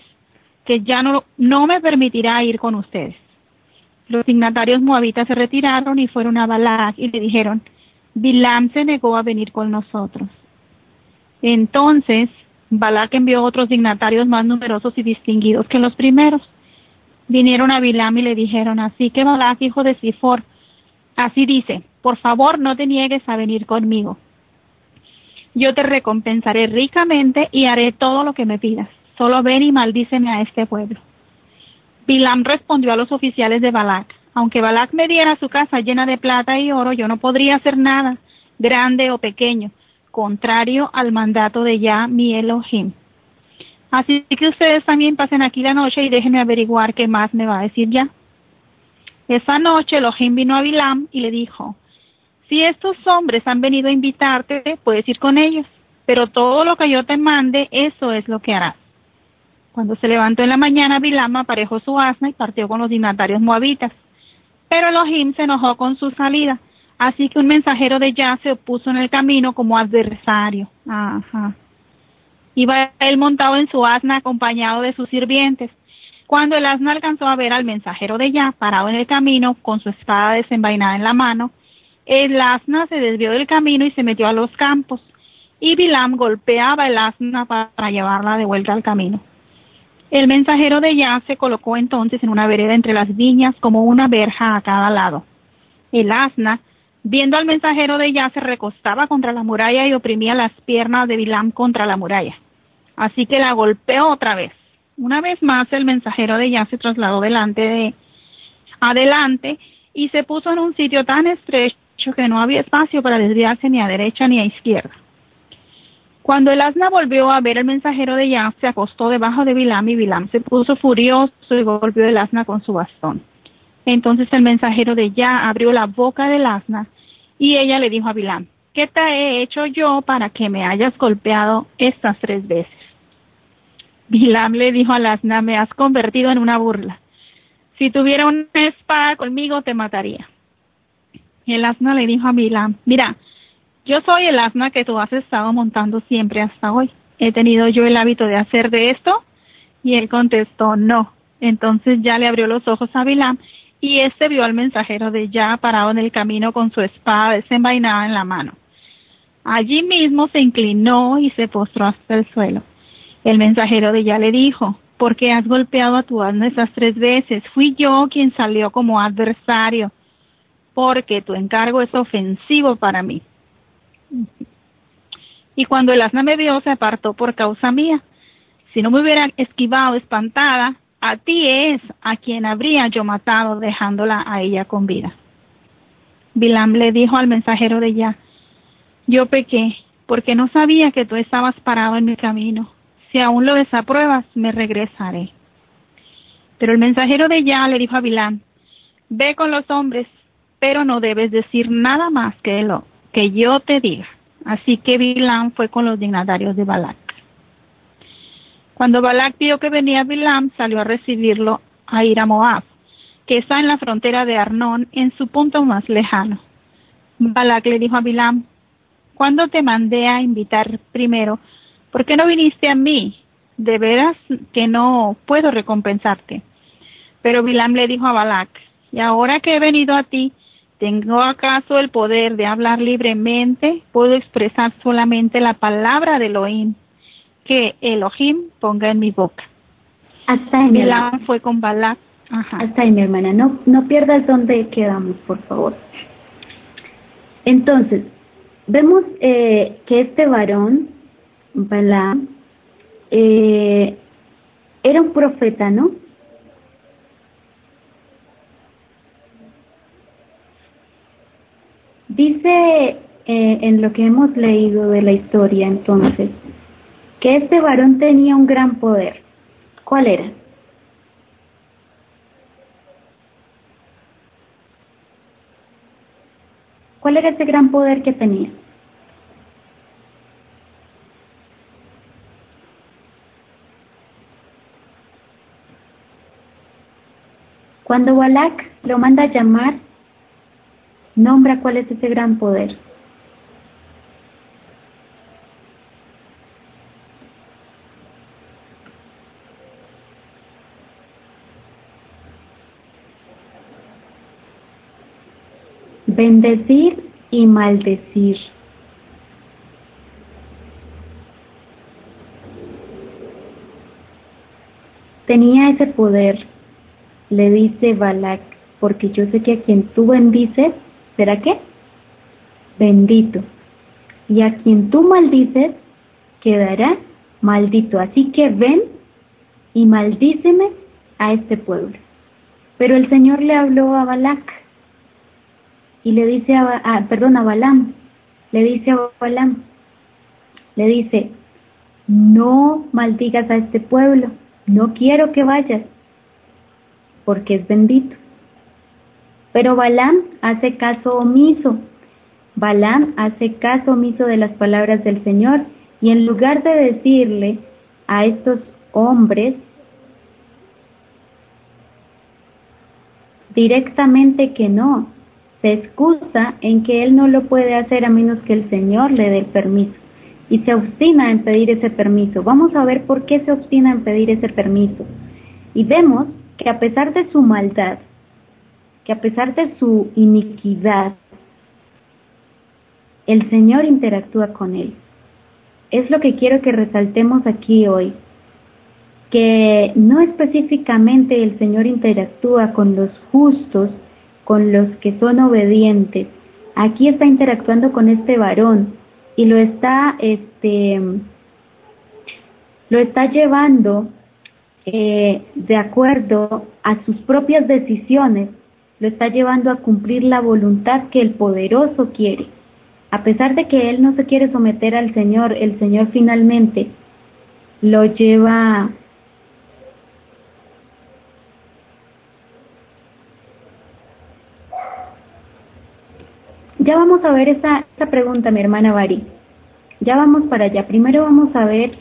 que ya no, no me permitirá ir con ustedes. Los dignatarios moabitas se retiraron y fueron a Balak y le dijeron, Bilam se negó a venir con nosotros. Entonces, Balak envió otros dignatarios más numerosos y distinguidos que los primeros. Vinieron a Bilam y le dijeron, así que Balak, hijo de Sifor, así dice, por favor no te niegues a venir conmigo. Yo te recompensaré ricamente y haré todo lo que me pidas solo ven y maldíceme a este pueblo. Bilam respondió a los oficiales de Balak, aunque Balak me diera su casa llena de plata y oro, yo no podría hacer nada, grande o pequeño, contrario al mandato de Yah mi Elohim. Así que ustedes también pasen aquí la noche y déjenme averiguar qué más me va a decir ya. Esa noche Elohim vino a Bilam y le dijo, si estos hombres han venido a invitarte, puedes ir con ellos, pero todo lo que yo te mande, eso es lo que harás. Cuando se levantó en la mañana, Bilam aparejó su asna y partió con los dignatarios moabitas. Pero Elohim se enojó con su salida, así que un mensajero de Yah se opuso en el camino como adversario. Ajá. Iba él montado en su asna acompañado de sus sirvientes. Cuando el asna alcanzó a ver al mensajero de Yah parado en el camino con su espada desenvainada en la mano, el asna se desvió del camino y se metió a los campos, y Bilam golpeaba el asna para llevarla de vuelta al camino. El mensajero de Yah se colocó entonces en una vereda entre las viñas como una verja a cada lado. El asna, viendo al mensajero de Yah, se recostaba contra la muralla y oprimía las piernas de Bilam contra la muralla. Así que la golpeó otra vez. Una vez más el mensajero de Yah se trasladó delante de adelante y se puso en un sitio tan estrecho que no había espacio para desviarse ni a derecha ni a izquierda. Cuando el asna volvió a ver el mensajero de Yah, se acostó debajo de Bilam y Bilam se puso furioso y golpeó el asna con su bastón. Entonces el mensajero de Yah abrió la boca del asna y ella le dijo a Bilam, ¿qué te he hecho yo para que me hayas golpeado estas tres veces? Bilam le dijo al asna, me has convertido en una burla. Si tuviera una espada conmigo, te mataría. El asna le dijo a Bilam, mira, yo soy el asna que tú has estado montando siempre hasta hoy. ¿He tenido yo el hábito de hacer de esto? Y él contestó, no. Entonces ya le abrió los ojos a Bilam y éste vio al mensajero de ya parado en el camino con su espada desenvainada en la mano. Allí mismo se inclinó y se postró hasta el suelo. El mensajero de ya le dijo, ¿por qué has golpeado a tu asna esas tres veces? Fui yo quien salió como adversario, porque tu encargo es ofensivo para mí. Y cuando el asna me vio, se apartó por causa mía. Si no me hubiera esquivado espantada, a ti es a quien habría yo matado dejándola a ella con vida. Bilam le dijo al mensajero de ya, yo pequé porque no sabía que tú estabas parado en mi camino. Si aún lo desapruebas, me regresaré. Pero el mensajero de ya le dijo a Bilam, ve con los hombres, pero no debes decir nada más que lo que yo te diga. Así que Bilam fue con los dignatarios de Balac. Cuando Balak vio que venía Bilam, salió a recibirlo a ir a Moab, que está en la frontera de Arnón, en su punto más lejano. Balak le dijo a Bilam, ¿cuándo te mandé a invitar primero? ¿Por qué no viniste a mí? De veras que no puedo recompensarte. Pero Bilam le dijo a Balak, y ahora que he venido a ti, ¿tengo acaso el poder de hablar libremente? ¿Puedo expresar solamente la palabra de Elohim? que Elohim ponga en mi boca. Hasta ahí, Bilam fue con Balak. Hasta ahí, mi hermana. No, no pierdas donde quedamos, por favor. Entonces, vemos eh, que este varón, Balaam, eh, era un profeta, ¿no? Dice eh, en lo que hemos leído de la historia, entonces, que este varón tenía un gran poder. ¿Cuál era? ¿Cuál era ese gran poder que tenía? Cuando Balak lo manda a llamar, nombra cuál es ese gran poder. bendecir y maldecir. Tenía ese poder, le dice Balak, porque yo sé que a quien tú bendices, ¿será qué? Bendito. Y a quien tú maldices, quedará maldito. Así que ven y maldíceme a este pueblo. Pero el Señor le habló a Balak y le dice a, perdón, a Balaam, le dice a Balaam, le dice, no maldigas a este pueblo, no quiero que vayas, porque es bendito. Pero Balaam hace caso omiso, Balaam hace caso omiso de las palabras del Señor y en lugar de decirle a estos hombres directamente que no, se excusa en que él no lo puede hacer a menos que el Señor le dé el permiso y se obstina en pedir ese permiso. Vamos a ver por qué se obstina en pedir ese permiso. Y vemos que a pesar de su maldad, que a pesar de su iniquidad, el Señor interactúa con él. Es lo que quiero que resaltemos aquí hoy, que no específicamente el Señor interactúa con los justos, con los que son obedientes. Aquí está interactuando con este varón y lo está, este, lo está llevando eh, de acuerdo a sus propias decisiones, lo está llevando a cumplir la voluntad que el poderoso quiere. A pesar de que él no se quiere someter al Señor, el Señor finalmente lo lleva Ya vamos a ver esta, esta pregunta, mi hermana Bari. Ya vamos para allá. Primero vamos a ver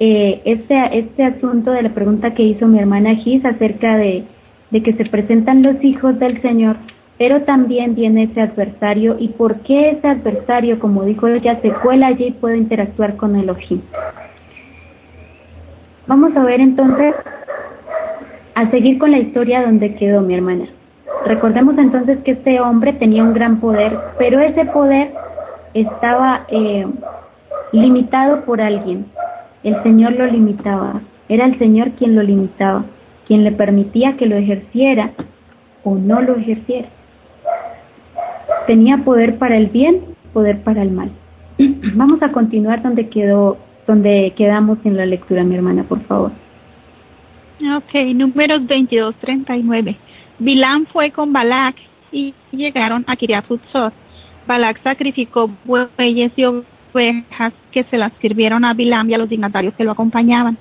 eh, este, este asunto de la pregunta que hizo mi hermana Gis acerca de, de que se presentan los hijos del Señor, pero también viene ese adversario y por qué ese adversario, como dijo ella, se cuela allí y puede interactuar con Elohim. Vamos a ver entonces, a seguir con la historia donde quedó mi hermana. Recordemos entonces que este hombre tenía un gran poder, pero ese poder estaba eh, limitado por alguien. El Señor lo limitaba. Era el Señor quien lo limitaba, quien le permitía que lo ejerciera o no lo ejerciera. Tenía poder para el bien, poder para el mal. Vamos a continuar donde quedó, donde quedamos en la lectura, mi hermana, por favor. Ok, números 22, 39. Bilam fue con Balak y llegaron a Kiriath Balak sacrificó bueyes y ovejas que se las sirvieron a Bilam y a los dignatarios que lo acompañaban.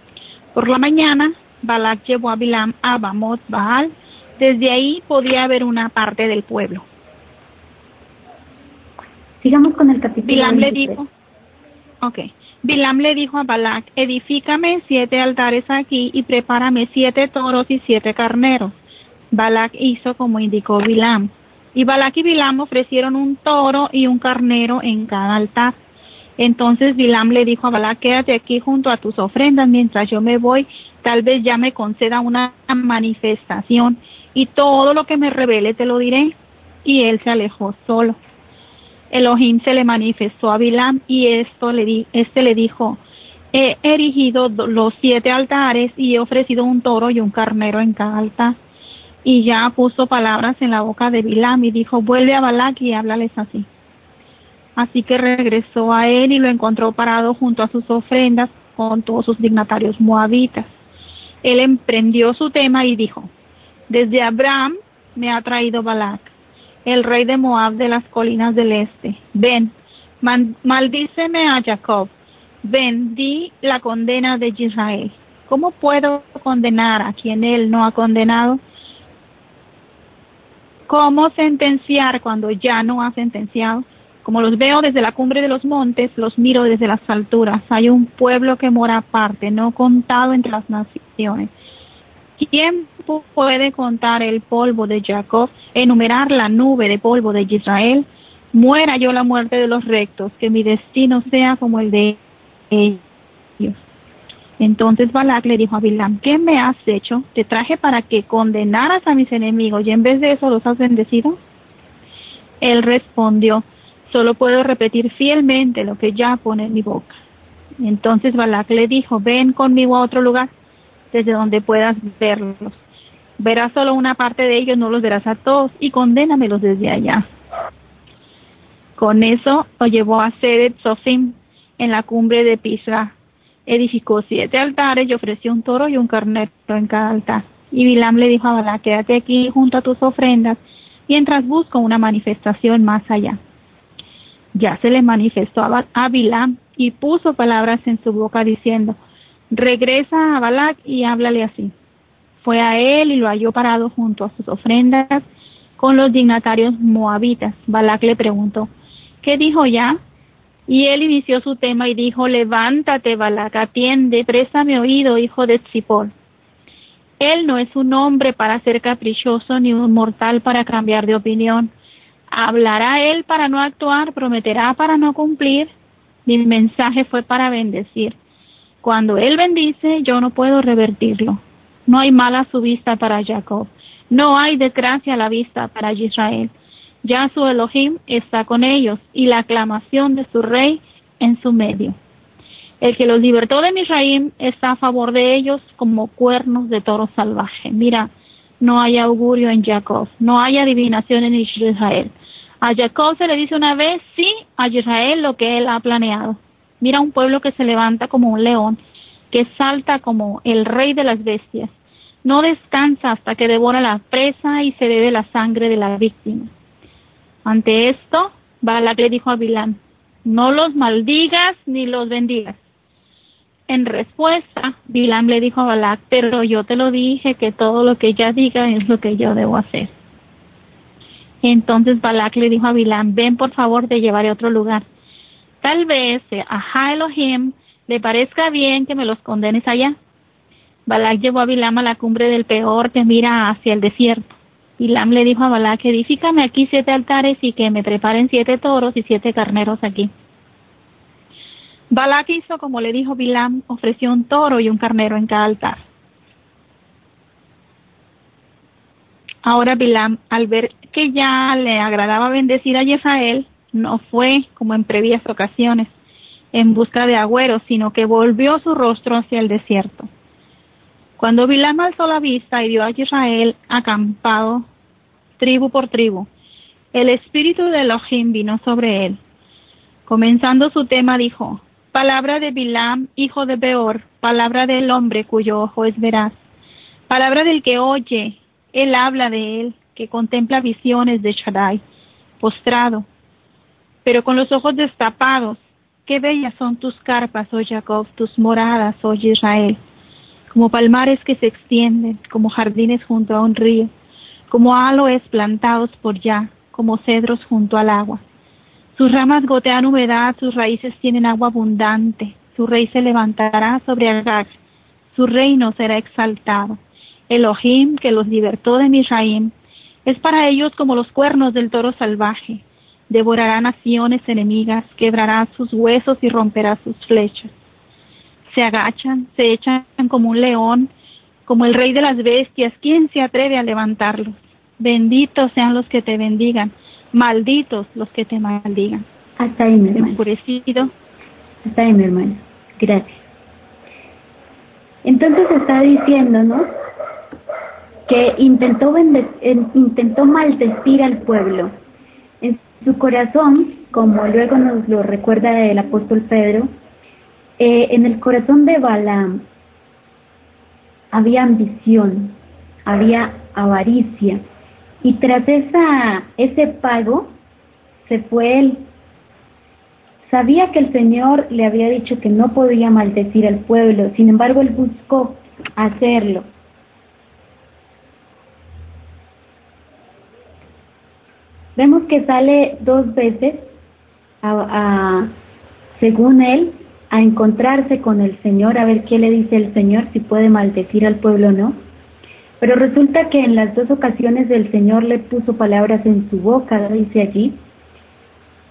Por la mañana, Balak llevó a Bilam a Bamot Baal. Desde ahí podía ver una parte del pueblo. Sigamos con el capítulo. Bilam le dijo, okay. Bilam le dijo a Balak, edifícame siete altares aquí y prepárame siete toros y siete carneros. Balak hizo como indicó Bilam. Y Balak y Bilam ofrecieron un toro y un carnero en cada altar. Entonces Bilam le dijo a Balak, quédate aquí junto a tus ofrendas mientras yo me voy, tal vez ya me conceda una manifestación y todo lo que me revele te lo diré. Y él se alejó solo. Elohim se le manifestó a Bilam y esto le este le dijo, he erigido los siete altares y he ofrecido un toro y un carnero en cada altar y ya puso palabras en la boca de Bilam y dijo, vuelve a Balak y háblales así. Así que regresó a él y lo encontró parado junto a sus ofrendas con todos sus dignatarios moabitas. Él emprendió su tema y dijo, desde Abraham me ha traído Balak, el rey de Moab de las colinas del este. Ven, maldíceme a Jacob. Ven, di la condena de Israel. ¿Cómo puedo condenar a quien él no ha condenado? cómo sentenciar cuando ya no ha sentenciado. Como los veo desde la cumbre de los montes, los miro desde las alturas. Hay un pueblo que mora aparte, no contado entre las naciones. ¿Quién puede contar el polvo de Jacob, enumerar la nube de polvo de Israel? Muera yo la muerte de los rectos, que mi destino sea como el de ellos. Entonces Balak le dijo a Bilam, ¿qué me has hecho? Te traje para que condenaras a mis enemigos y en vez de eso los has bendecido. Él respondió, solo puedo repetir fielmente lo que ya pone en mi boca. Entonces Balak le dijo, ven conmigo a otro lugar, desde donde puedas verlos. Verás solo una parte de ellos, no los verás a todos, y condénamelos desde allá. Con eso lo llevó a Sedet Sofim en la cumbre de Pisra edificó siete altares y ofreció un toro y un carnero en cada altar. Y Bilam le dijo a Balak, quédate aquí junto a tus ofrendas, mientras busco una manifestación más allá. Ya se le manifestó a Bilam y puso palabras en su boca diciendo, regresa a Balak y háblale así. Fue a él y lo halló parado junto a sus ofrendas con los dignatarios moabitas. Balak le preguntó, ¿qué dijo ya? Y él inició su tema y dijo, levántate, Balak, atiende, préstame oído, hijo de Tzipor. Él no es un hombre para ser caprichoso ni un mortal para cambiar de opinión. Hablará él para no actuar, prometerá para no cumplir. Mi mensaje fue para bendecir. Cuando él bendice, yo no puedo revertirlo. No hay mal a su vista para Jacob. No hay desgracia a la vista para Israel ya su Elohim está con ellos y la aclamación de su rey en su medio. El que los libertó de Misraim está a favor de ellos como cuernos de toro salvaje. Mira, no hay augurio en Jacob, no hay adivinación en Israel. A Jacob se le dice una vez sí, a Israel lo que él ha planeado. Mira un pueblo que se levanta como un león, que salta como el rey de las bestias. No descansa hasta que devora la presa y se bebe la sangre de la víctima. Ante esto, Balak le dijo a Bilam, no los maldigas ni los bendigas. En respuesta, Bilam le dijo a Balak, pero yo te lo dije que todo lo que ella diga es lo que yo debo hacer. Entonces Balak le dijo a Bilam, ven por favor te llevaré a otro lugar. Tal vez a Elohim le parezca bien que me los condenes allá. Balak llevó a Bilam a la cumbre del peor que mira hacia el desierto. Bilam le dijo a Balak, edifícame aquí siete altares y que me preparen siete toros y siete carneros aquí. Balak hizo como le dijo Bilam, ofreció un toro y un carnero en cada altar. Ahora Bilam, al ver que ya le agradaba bendecir a Jezael, no fue como en previas ocasiones, en busca de agüeros, sino que volvió su rostro hacia el desierto. Cuando Bilam alzó la vista y vio a Israel acampado, tribu por tribu, el espíritu de Elohim vino sobre él. Comenzando su tema dijo, palabra de Bilam, hijo de Beor, palabra del hombre cuyo ojo es veraz, palabra del que oye, él habla de él, que contempla visiones de Shaddai, postrado, pero con los ojos destapados. Qué bellas son tus carpas, oh Jacob, tus moradas, oh Israel como palmares que se extienden, como jardines junto a un río, como aloes plantados por ya, como cedros junto al agua. Sus ramas gotean humedad, sus raíces tienen agua abundante, su rey se levantará sobre Agag, su reino será exaltado. Elohim, que los libertó de Misraim, es para ellos como los cuernos del toro salvaje. Devorará naciones enemigas, quebrará sus huesos y romperá sus flechas se agachan, se echan como un león, como el rey de las bestias. ¿Quién se atreve a levantarlos? Benditos sean los que te bendigan, malditos los que te maldigan. Hasta ahí, mi hermano. Hasta ahí, mi hermano. Gracias. Entonces está diciéndonos que intentó, intentó maldecir al pueblo. Su corazón, como luego nos lo recuerda el apóstol Pedro, eh, en el corazón de Balaam había ambición, había avaricia, y tras esa, ese pago se fue él. Sabía que el Señor le había dicho que no podía maldecir al pueblo, sin embargo él buscó hacerlo. Vemos que sale dos veces, según él, a encontrarse con el Señor, a ver qué le dice el Señor, si puede maldecir al pueblo o no. Pero resulta que en las dos ocasiones el Señor le puso palabras en su boca, dice allí,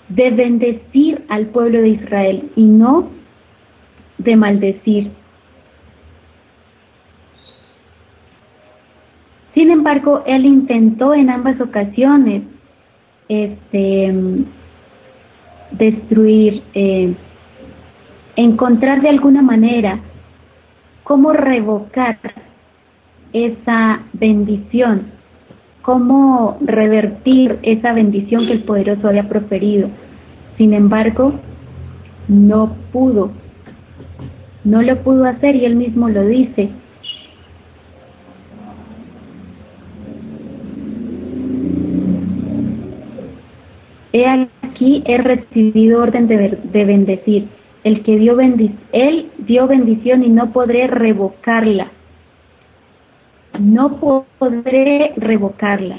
de bendecir al pueblo de Israel y no de maldecir. Sin embargo, él intentó en ambas ocasiones este, destruir eh, encontrar de alguna manera cómo revocar esa bendición, cómo revertir esa bendición que el poderoso había proferido. Sin embargo, no pudo, no lo pudo hacer y él mismo lo dice. He aquí, he recibido orden de, de bendecir el que dio bendición, él dio bendición y no podré revocarla. No podré revocarla.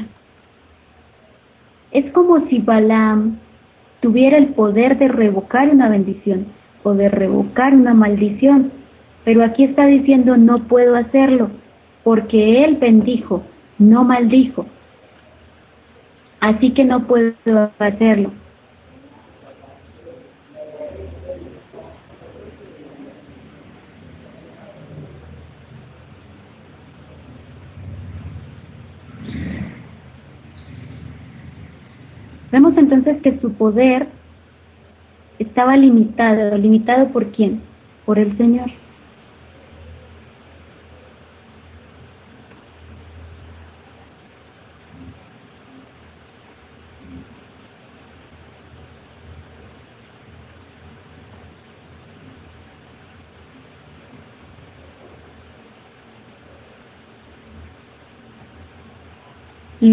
Es como si Balaam tuviera el poder de revocar una bendición o de revocar una maldición, pero aquí está diciendo no puedo hacerlo, porque él bendijo, no maldijo. Así que no puedo hacerlo. Vemos entonces que su poder estaba limitado. ¿Limitado por quién? Por el Señor.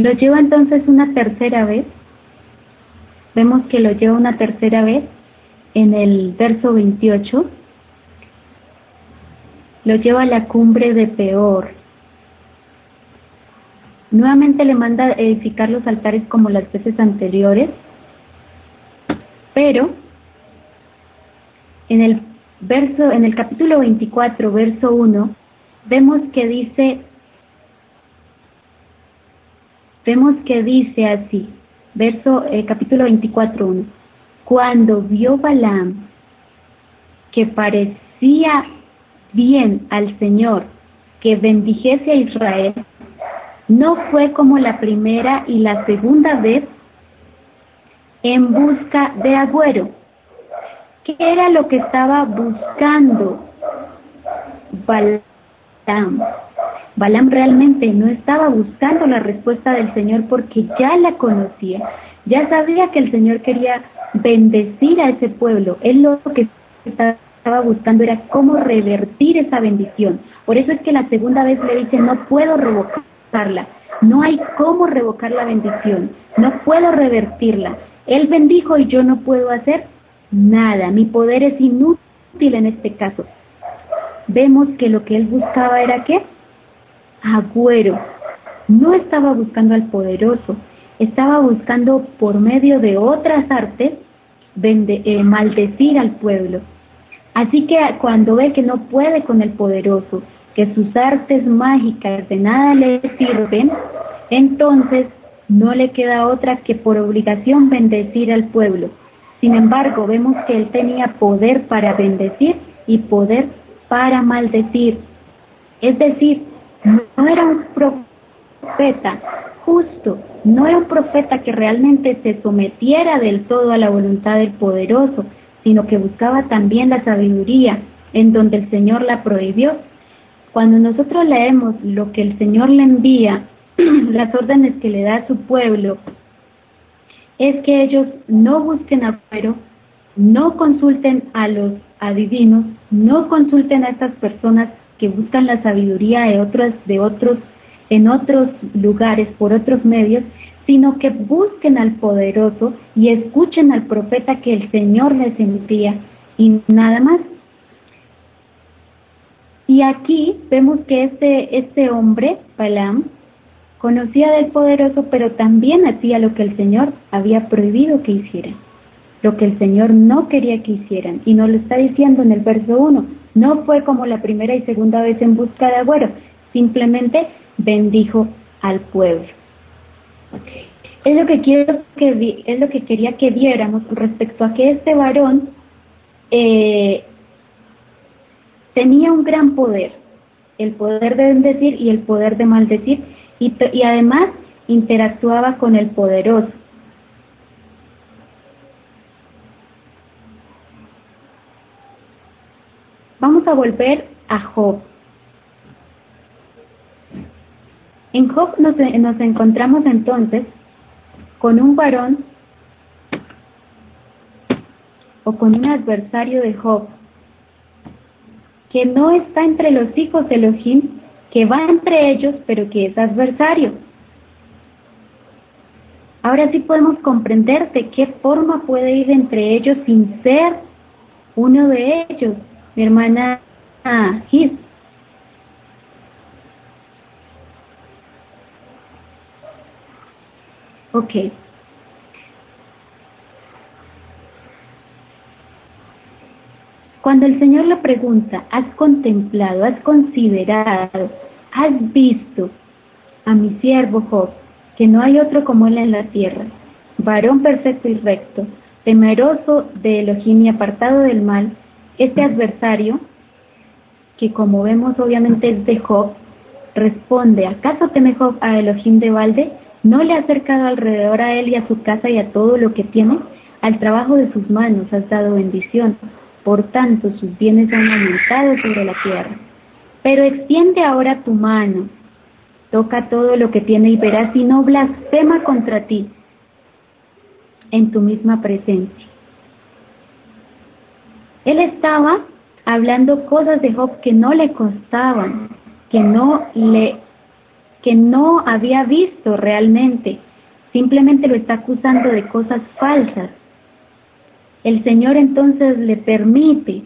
Lo lleva entonces una tercera vez vemos que lo lleva una tercera vez en el verso 28. Lo lleva a la cumbre de Peor. Nuevamente le manda edificar los altares como las veces anteriores, pero en el verso, en el capítulo 24, verso 1, vemos que dice, vemos que dice así, verso, eh, capítulo 24, 1, cuando vio Balaam que parecía bien al Señor que bendijese a Israel, no fue como la primera y la segunda vez en busca de agüero. ¿Qué era lo que estaba buscando Balaam? Balaam realmente no estaba buscando la respuesta del Señor porque ya la conocía, ya sabía que el Señor quería bendecir a ese pueblo. Él lo que estaba buscando era cómo revertir esa bendición. Por eso es que la segunda vez le dice, no puedo revocarla, no hay cómo revocar la bendición, no puedo revertirla. Él bendijo y yo no puedo hacer nada, mi poder es inútil en este caso. Vemos que lo que él buscaba era qué? Agüero. No estaba buscando al poderoso, estaba buscando por medio de otras artes eh, maldecir al pueblo. Así que cuando ve que no puede con el poderoso, que sus artes mágicas de nada le sirven, entonces no le queda otra que por obligación bendecir al pueblo. Sin embargo, vemos que él tenía poder para bendecir y poder para maldecir. Es decir, no era un profeta justo, no era un profeta que realmente se sometiera del todo a la voluntad del poderoso, sino que buscaba también la sabiduría, en donde el Señor la prohibió. Cuando nosotros leemos lo que el Señor le envía, las órdenes que le da a su pueblo, es que ellos no busquen afuera, no consulten a los adivinos, no consulten a estas personas que buscan la sabiduría de otros, de otros, en otros lugares, por otros medios, sino que busquen al poderoso y escuchen al profeta que el Señor les envía y nada más. Y aquí vemos que este, este hombre, Balaam, conocía del poderoso, pero también hacía lo que el Señor había prohibido que hicieran, lo que el Señor no quería que hicieran. Y nos lo está diciendo en el verso 1, no fue como la primera y segunda vez en busca de agüero, simplemente bendijo al pueblo. Es lo que quiero que es lo que quería que viéramos respecto a que este varón eh, tenía un gran poder, el poder de bendecir y el poder de maldecir, y, y además interactuaba con el poderoso. A volver a Job. En Job nos, nos encontramos entonces con un varón o con un adversario de Job que no está entre los hijos de Elohim, que va entre ellos, pero que es adversario. Ahora sí podemos comprender de qué forma puede ir entre ellos sin ser uno de ellos, mi hermana Gis. Ok. Cuando el Señor le pregunta, ¿has contemplado, has considerado, has visto a mi siervo Job, que no hay otro como él en la tierra, varón perfecto y recto, temeroso de Elohim y apartado del mal, este adversario, que como vemos obviamente es de Job, responde, ¿acaso teme Job a Elohim de balde? ¿No le ha acercado alrededor a él y a su casa y a todo lo que tiene? Al trabajo de sus manos has dado bendición, por tanto sus bienes han aumentado sobre la tierra. Pero extiende ahora tu mano, toca todo lo que tiene y verás si no blasfema contra ti en tu misma presencia. Él estaba hablando cosas de Job que no le costaban, que no le que no había visto realmente, simplemente lo está acusando de cosas falsas. El Señor entonces le permite,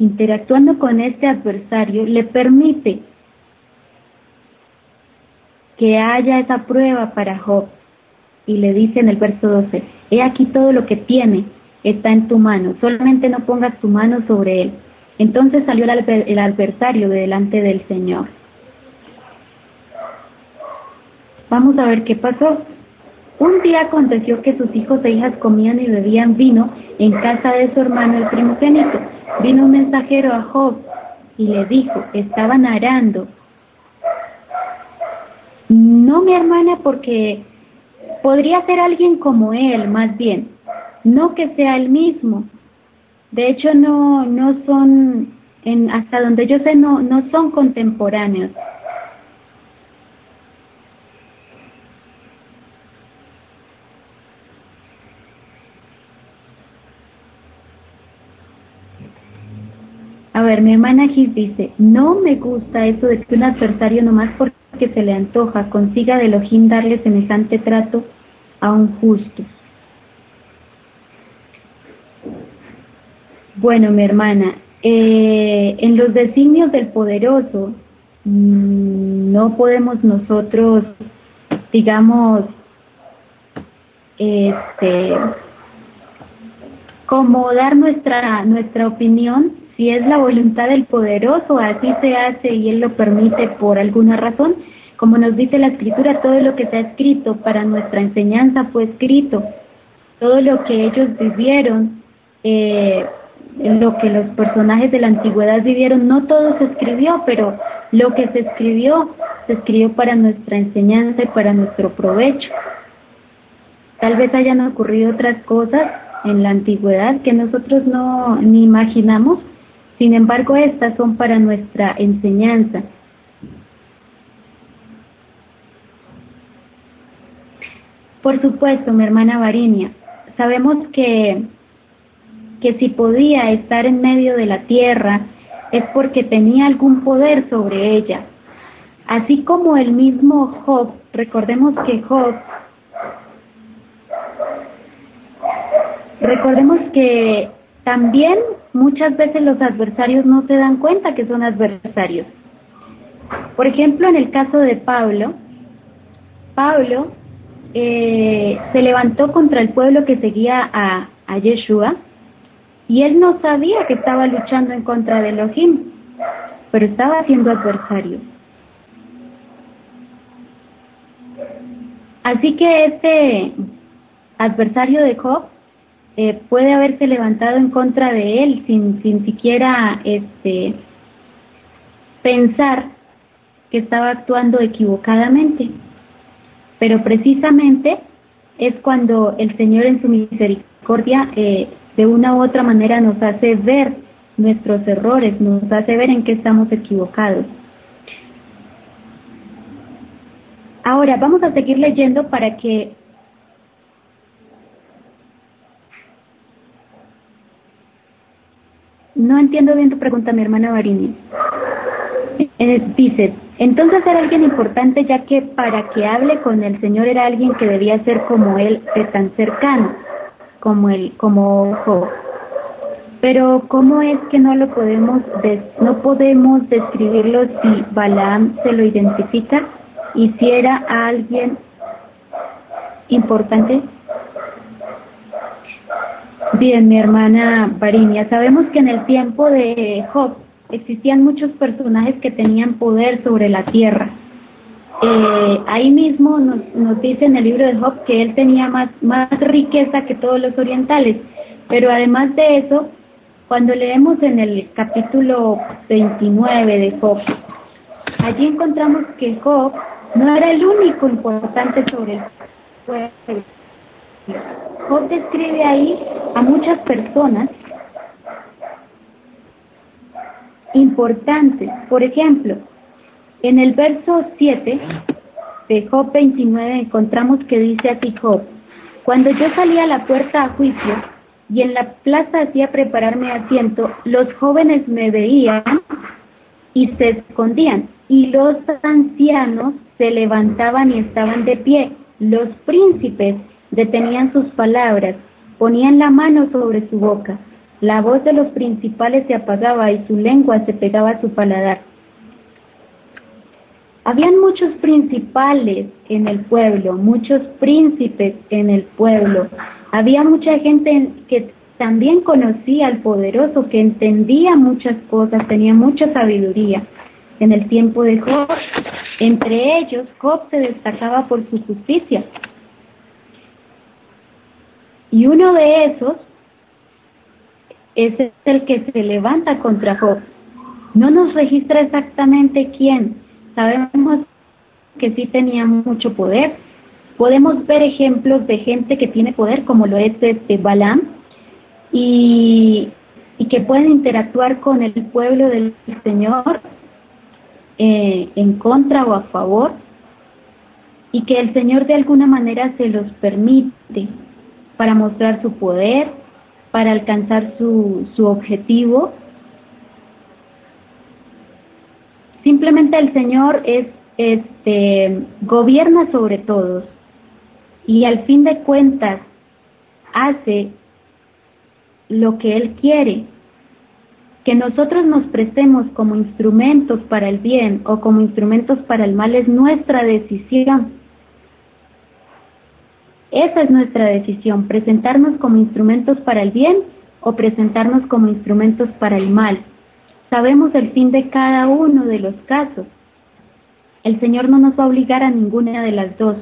interactuando con este adversario, le permite que haya esa prueba para Job. Y le dice en el verso 12, he aquí todo lo que tiene, está en tu mano, solamente no pongas tu mano sobre él. Entonces salió el, adversario de delante del Señor. Vamos a ver qué pasó. Un día aconteció que sus hijos e hijas comían y bebían vino en casa de su hermano el primogénito. Vino un mensajero a Job y le dijo, estaban arando. No, mi hermana, porque podría ser alguien como él, más bien, no que sea el mismo. De hecho, no, no son, en, hasta donde yo sé, no, no son contemporáneos. A ver, mi hermana Gis dice, no me gusta eso de que un adversario nomás porque se le antoja consiga de Elohim darle semejante trato a un justo. Bueno, mi hermana, eh, en los designios del poderoso mm, no podemos nosotros, digamos, este, como dar nuestra nuestra opinión si es la voluntad del poderoso, así se hace y él lo permite por alguna razón. Como nos dice la escritura, todo lo que ha escrito para nuestra enseñanza fue escrito. Todo lo que ellos vivieron eh, lo que los personajes de la antigüedad vivieron, no todo se escribió, pero lo que se escribió, se escribió para nuestra enseñanza y para nuestro provecho. Tal vez hayan ocurrido otras cosas en la antigüedad que nosotros no ni imaginamos, sin embargo estas son para nuestra enseñanza. Por supuesto, mi hermana Varinia, sabemos que que si podía estar en medio de la tierra es porque tenía algún poder sobre ella. Así como el mismo Job, recordemos que Job, recordemos que también muchas veces los adversarios no se dan cuenta que son adversarios. Por ejemplo, en el caso de Pablo, Pablo eh, se levantó contra el pueblo que seguía a, a Yeshua y él no sabía que estaba luchando en contra de Elohim, pero estaba siendo adversario. Así que este adversario de Job eh, puede haberse levantado en contra de él sin, sin siquiera este, pensar que estaba actuando equivocadamente. Pero precisamente es cuando el Señor en su misericordia eh, de una u otra manera nos hace ver nuestros errores, nos hace ver en qué estamos equivocados. Ahora vamos a seguir leyendo para que No entiendo bien tu pregunta, mi hermana Barini. Eh, dice, entonces era alguien importante ya que para que hable con el Señor era alguien que debía ser como él, de tan cercano como el como Job. Pero cómo es que no lo podemos no podemos describirlo si Balaam se lo identifica y si era alguien importante. Bien, mi hermana Varinia, sabemos que en el tiempo de Job existían muchos personajes que tenían poder sobre la tierra eh, ahí mismo nos, nos dice en el libro de Job que él tenía más, más riqueza que todos los orientales, pero además de eso, cuando leemos en el capítulo 29 de Job, allí encontramos que Job no era el único importante sobre el pueblo. Job describe ahí a muchas personas importantes. Por ejemplo, en el verso 7 de Job 29 encontramos que dice así Job, cuando yo salía a la puerta a juicio y en la plaza hacía prepararme asiento, los jóvenes me veían y se escondían, y los ancianos se levantaban y estaban de pie, los príncipes detenían sus palabras, ponían la mano sobre su boca, la voz de los principales se apagaba y su lengua se pegaba a su paladar habían muchos principales en el pueblo, muchos príncipes en el pueblo. Había mucha gente que también conocía al poderoso que entendía muchas cosas, tenía mucha sabiduría. En el tiempo de Job, entre ellos, Job se destacaba por su justicia. Y uno de esos es el que se levanta contra Job. No nos registra exactamente quién. Sabemos que sí tenía mucho poder. Podemos ver ejemplos de gente que tiene poder, como lo es este Balaam, y, que pueden interactuar con el pueblo del Señor eh, en contra o a favor, y que el Señor de alguna manera se los permite para mostrar su poder, para alcanzar su, su objetivo. Simplemente el Señor es, este, gobierna sobre todos y al fin de cuentas hace lo que Él quiere. Que nosotros nos prestemos como instrumentos para el bien o como instrumentos para el mal es nuestra decisión. Esa es nuestra decisión, presentarnos como instrumentos para el bien o presentarnos como instrumentos para el mal. Sabemos el fin de cada uno de los casos. El Señor no nos va a obligar a ninguna de las dos.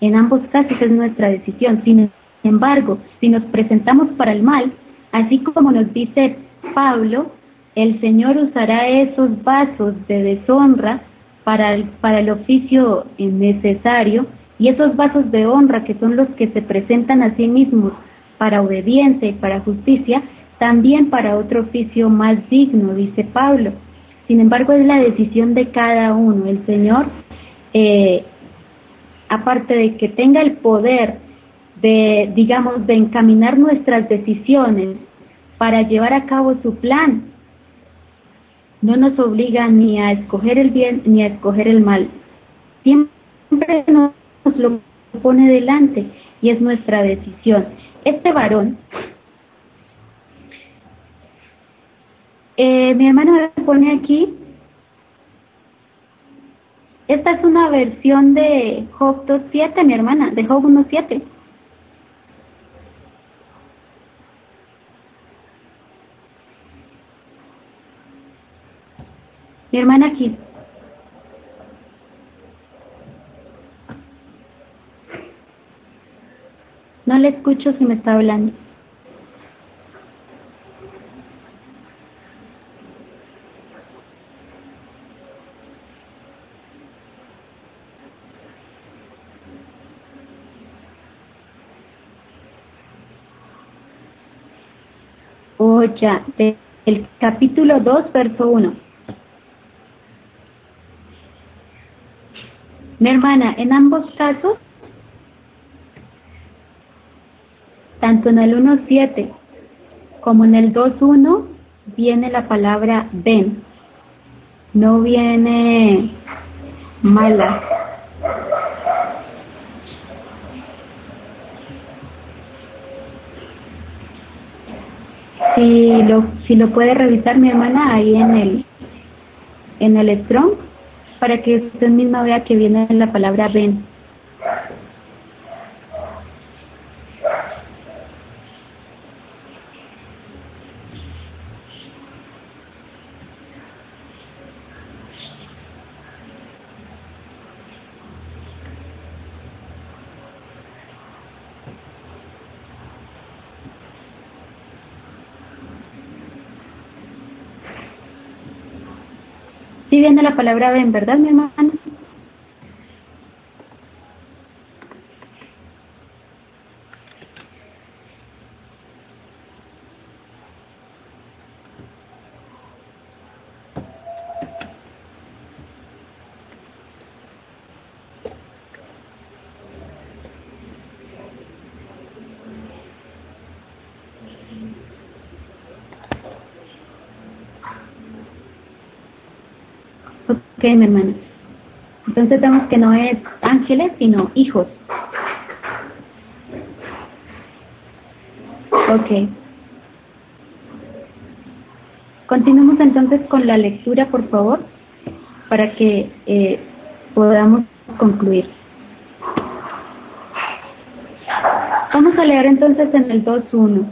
En ambos casos es nuestra decisión. Sin embargo, si nos presentamos para el mal, así como nos dice Pablo, el Señor usará esos vasos de deshonra para el, para el oficio necesario y esos vasos de honra que son los que se presentan a sí mismos para obediencia y para justicia, también para otro oficio más digno, dice Pablo. Sin embargo, es la decisión de cada uno. El Señor eh, aparte de que tenga el poder de, digamos, de encaminar nuestras decisiones para llevar a cabo su plan, no nos obliga ni a escoger el bien ni a escoger el mal. Siempre nos lo pone delante y es nuestra decisión. Este varón, eh, mi hermano me pone aquí esta es una versión de Job 2.7, mi hermana, de Job 1.7. Mi hermana aquí. No le escucho si me está hablando. Ya, del capítulo 2, verso 1. Mi hermana, en ambos casos, tanto en el 1.7 como en el 2.1, viene la palabra ven, no viene mala. Lo si lo puede revisar mi hermana ahí en el en el Strong para que usted misma vea que viene la palabra ven viene la palabra ven, ¿verdad, mi hermano? Ok, mi hermana. Entonces vemos que no es ángeles, sino hijos. Ok. Continuemos entonces con la lectura, por favor, para que eh, podamos concluir. Vamos a leer entonces en el 2.1.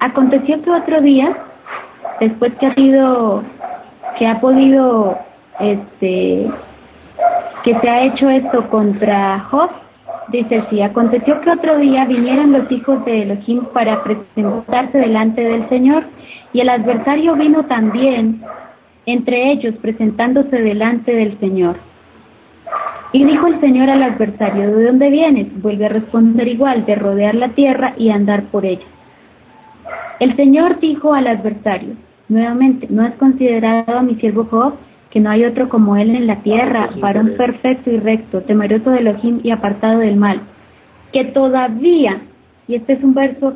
Aconteció que otro día, después que ha sido, que ha podido, este, que se ha hecho esto contra Job, dice así, aconteció que otro día vinieron los hijos de Elohim para presentarse delante del Señor, y el adversario vino también entre ellos presentándose delante del Señor. Y dijo el Señor al adversario, ¿de dónde vienes? Vuelve a responder igual, de rodear la tierra y andar por ella. El Señor dijo al adversario, nuevamente, ¿no has considerado a mi siervo Job, que no hay otro como él en la tierra, varón perfecto y recto, temeroso de Elohim y apartado del mal? Que todavía, y este es un verso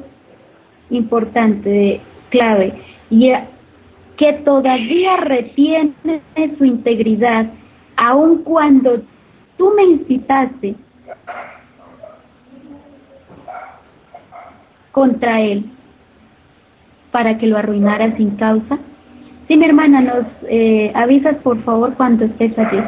importante, clave, y que todavía retiene su integridad, aun cuando tú me incitaste contra él para que lo arruinara sin causa. Sí, mi hermana, nos eh, avisas por favor cuando estés allí.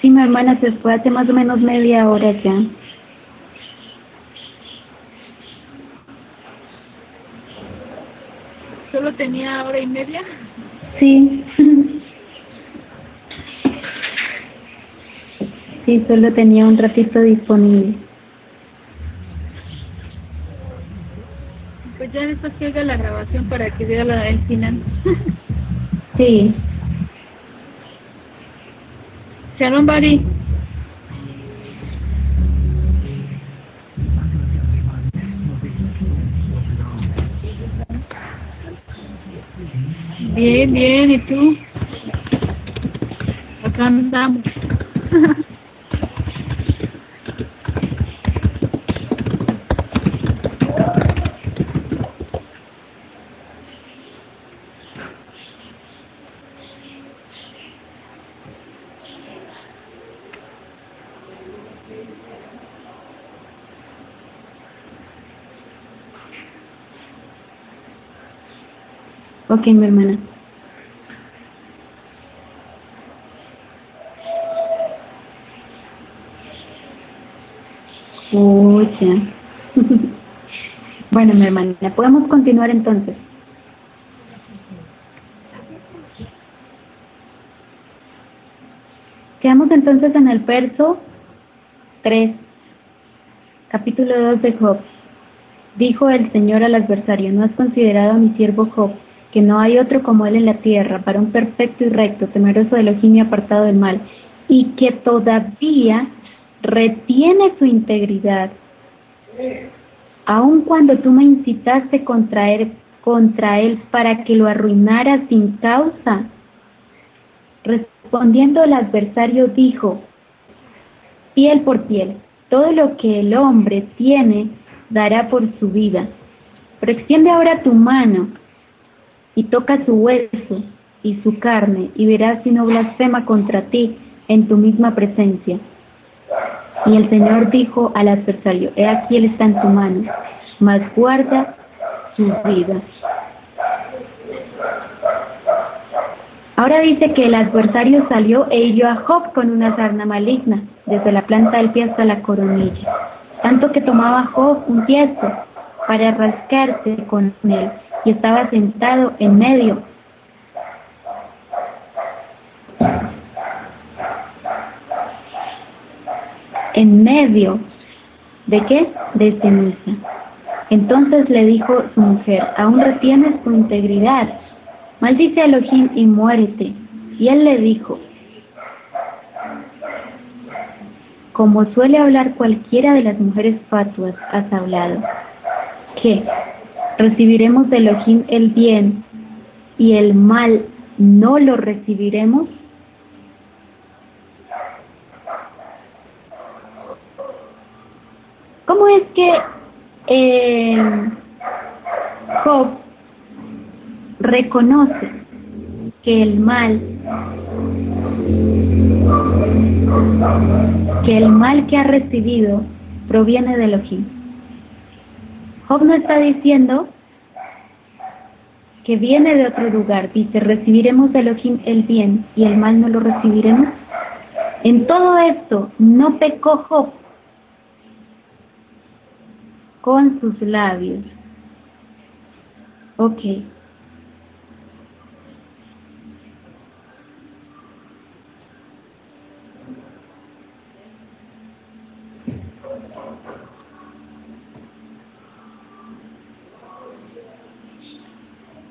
Sí, mi hermana se fue hace más o menos media hora ya. ¿Solo tenía hora y media? Sí. Sí, solo tenía un ratito disponible. Pues ya después que haga la grabación para que vea la, el final. Sí. Shalom, buddy. Bien, bien, ¿y tú? Acá andamos. Ok, mi hermana. Oye. bueno, mi hermana, podemos continuar entonces. Quedamos entonces en el verso 3, capítulo 2 de Job. Dijo el Señor al adversario, ¿no has considerado a mi siervo Job, que no hay otro como él en la tierra, para un perfecto y recto, temeroso de Elohim y apartado del mal, y que todavía retiene su integridad? Aun cuando tú me incitaste contra él, contra él para que lo arruinara sin causa. Respondiendo el adversario dijo, piel por piel, todo lo que el hombre tiene dará por su vida. Pero extiende ahora tu mano y toca su hueso y su carne y verás si no blasfema contra ti en tu misma presencia. Y el Señor dijo al adversario, he aquí él está en tu mano, mas guarda su vida. Ahora dice que el adversario salió e hirió a Job con una sarna maligna, desde la planta del pie hasta la coronilla, tanto que tomaba Job un tiesto para rascarse con él, estaba sentado en medio en medio de qué? De ceniza. Entonces le dijo su mujer, aún retienes tu integridad, maldice a Elohim y muérete. Y él le dijo, como suele hablar cualquiera de las mujeres fatuas, has hablado, que recibiremos de Elohim el bien y el mal no lo recibiremos. ¿Cómo es que eh, reconoce que el mal, que el mal que ha recibido proviene de Elohim? Job no está diciendo que viene de otro lugar, dice, recibiremos de Elohim el bien y el mal no lo recibiremos. En todo esto no pecó Job con sus labios. Ok.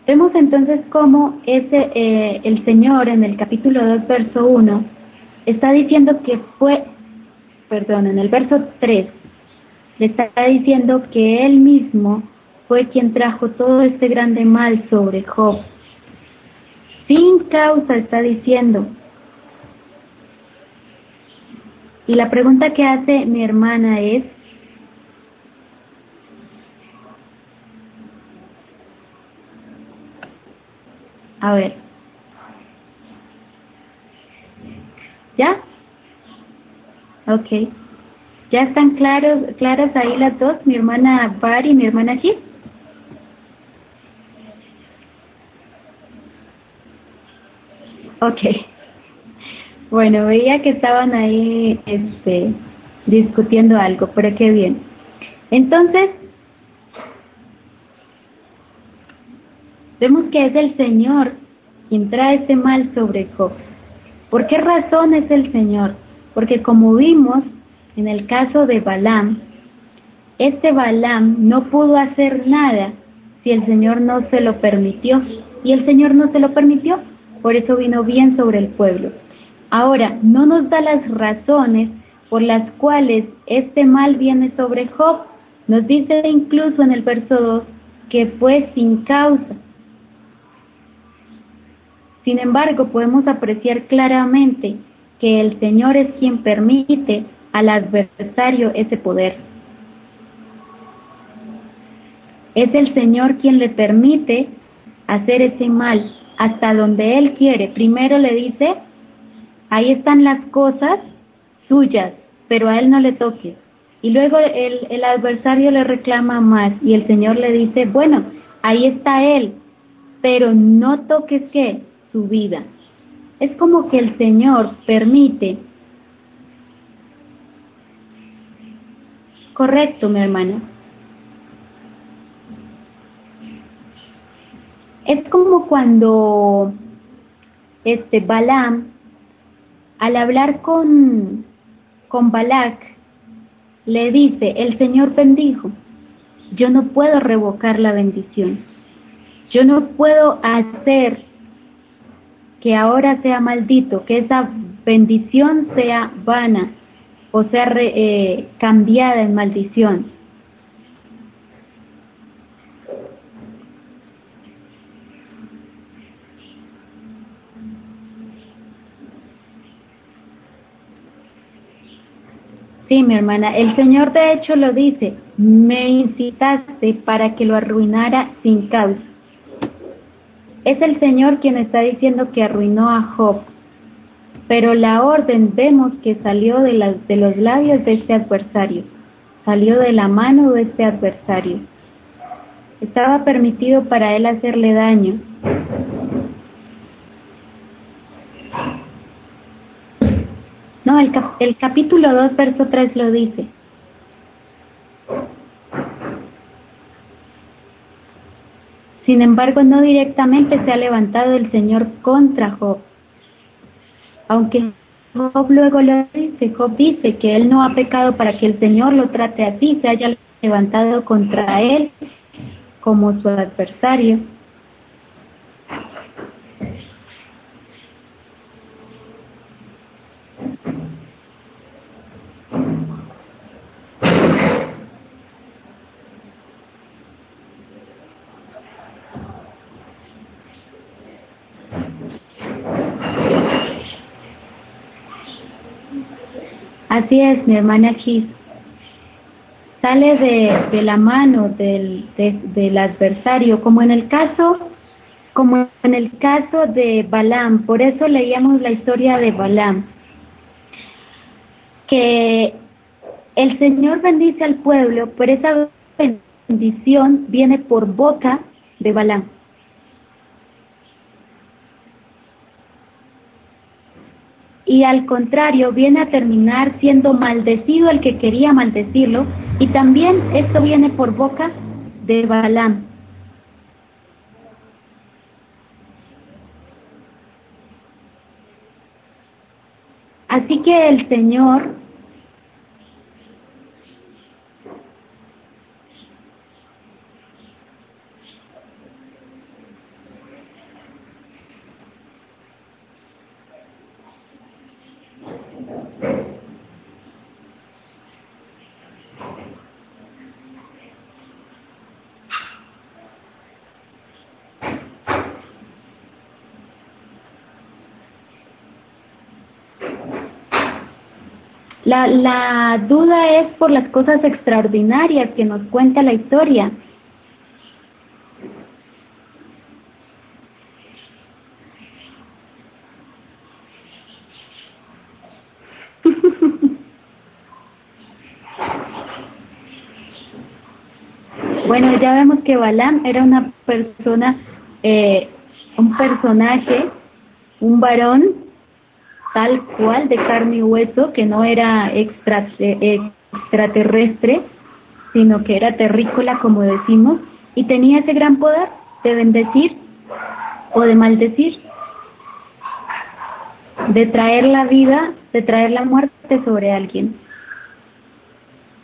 Vemos entonces cómo ese, eh, el Señor en el capítulo 2, verso 1, está diciendo que fue, perdón, en el verso 3, le está diciendo que él mismo fue quien trajo todo este grande mal sobre Job. Sin causa está diciendo. Y la pregunta que hace mi hermana es, a ver, ¿ya? Ok. ¿Ya están claros, claras ahí las dos, mi hermana Bar y mi hermana Gis? Ok. Bueno, veía que estaban ahí este, discutiendo algo, pero qué bien. Entonces, vemos que es el Señor quien trae este mal sobre Job. ¿Por qué razón es el Señor? Porque como vimos, en el caso de Balaam, este Balaam no pudo hacer nada si el Señor no se lo permitió. Y el Señor no se lo permitió, por eso vino bien sobre el pueblo. Ahora, no nos da las razones por las cuales este mal viene sobre Job. Nos dice incluso en el verso 2 que fue sin causa. Sin embargo, podemos apreciar claramente que el Señor es quien permite al adversario ese poder. Es el Señor quien le permite hacer ese mal hasta donde Él quiere. Primero le dice, ahí están las cosas suyas, pero a Él no le toques. Y luego el, el adversario le reclama más y el Señor le dice, bueno, ahí está Él, pero no toques qué, vida. Es como que el Señor permite. Correcto, mi hermana. Es como cuando este Balaam, al hablar con, con Balak, le dice, el Señor bendijo, yo no puedo revocar la bendición, yo no puedo hacer que ahora sea maldito, que esa bendición sea vana o sea eh, cambiada en maldición. Sí, mi hermana, el Señor de hecho lo dice, me incitaste para que lo arruinara sin causa. Es el Señor quien está diciendo que arruinó a Job, pero la orden vemos que salió de, de los labios de este adversario, salió de la mano de este adversario. Estaba permitido para él hacerle daño, No, el, el capítulo 2, verso 3 lo dice. Sin embargo, no directamente se ha levantado el Señor contra Job. Aunque Job luego lo dice, Job dice que él no ha pecado para que el Señor lo trate así, se haya levantado contra él como su adversario. Así es, mi hermana Gis. Sale de, de la mano del, del adversario, como en el caso como en el caso de Balaam, por eso leíamos la historia de Balaam, que el Señor bendice al pueblo, pero esa bendición viene por boca de Balaam. Y al contrario viene a terminar siendo maldecido el que quería maldecirlo y también esto viene por boca de Balaam. Así que el Señor La, la duda es por las cosas extraordinarias que nos cuenta la historia. bueno, ya vemos que Balaam era una persona, eh, un personaje, un varón tal cual de carne y hueso, que no era extra, eh, extraterrestre, sino que era terrícola, como decimos, y tenía ese gran poder de bendecir o de maldecir, de traer la vida, de traer la muerte sobre alguien.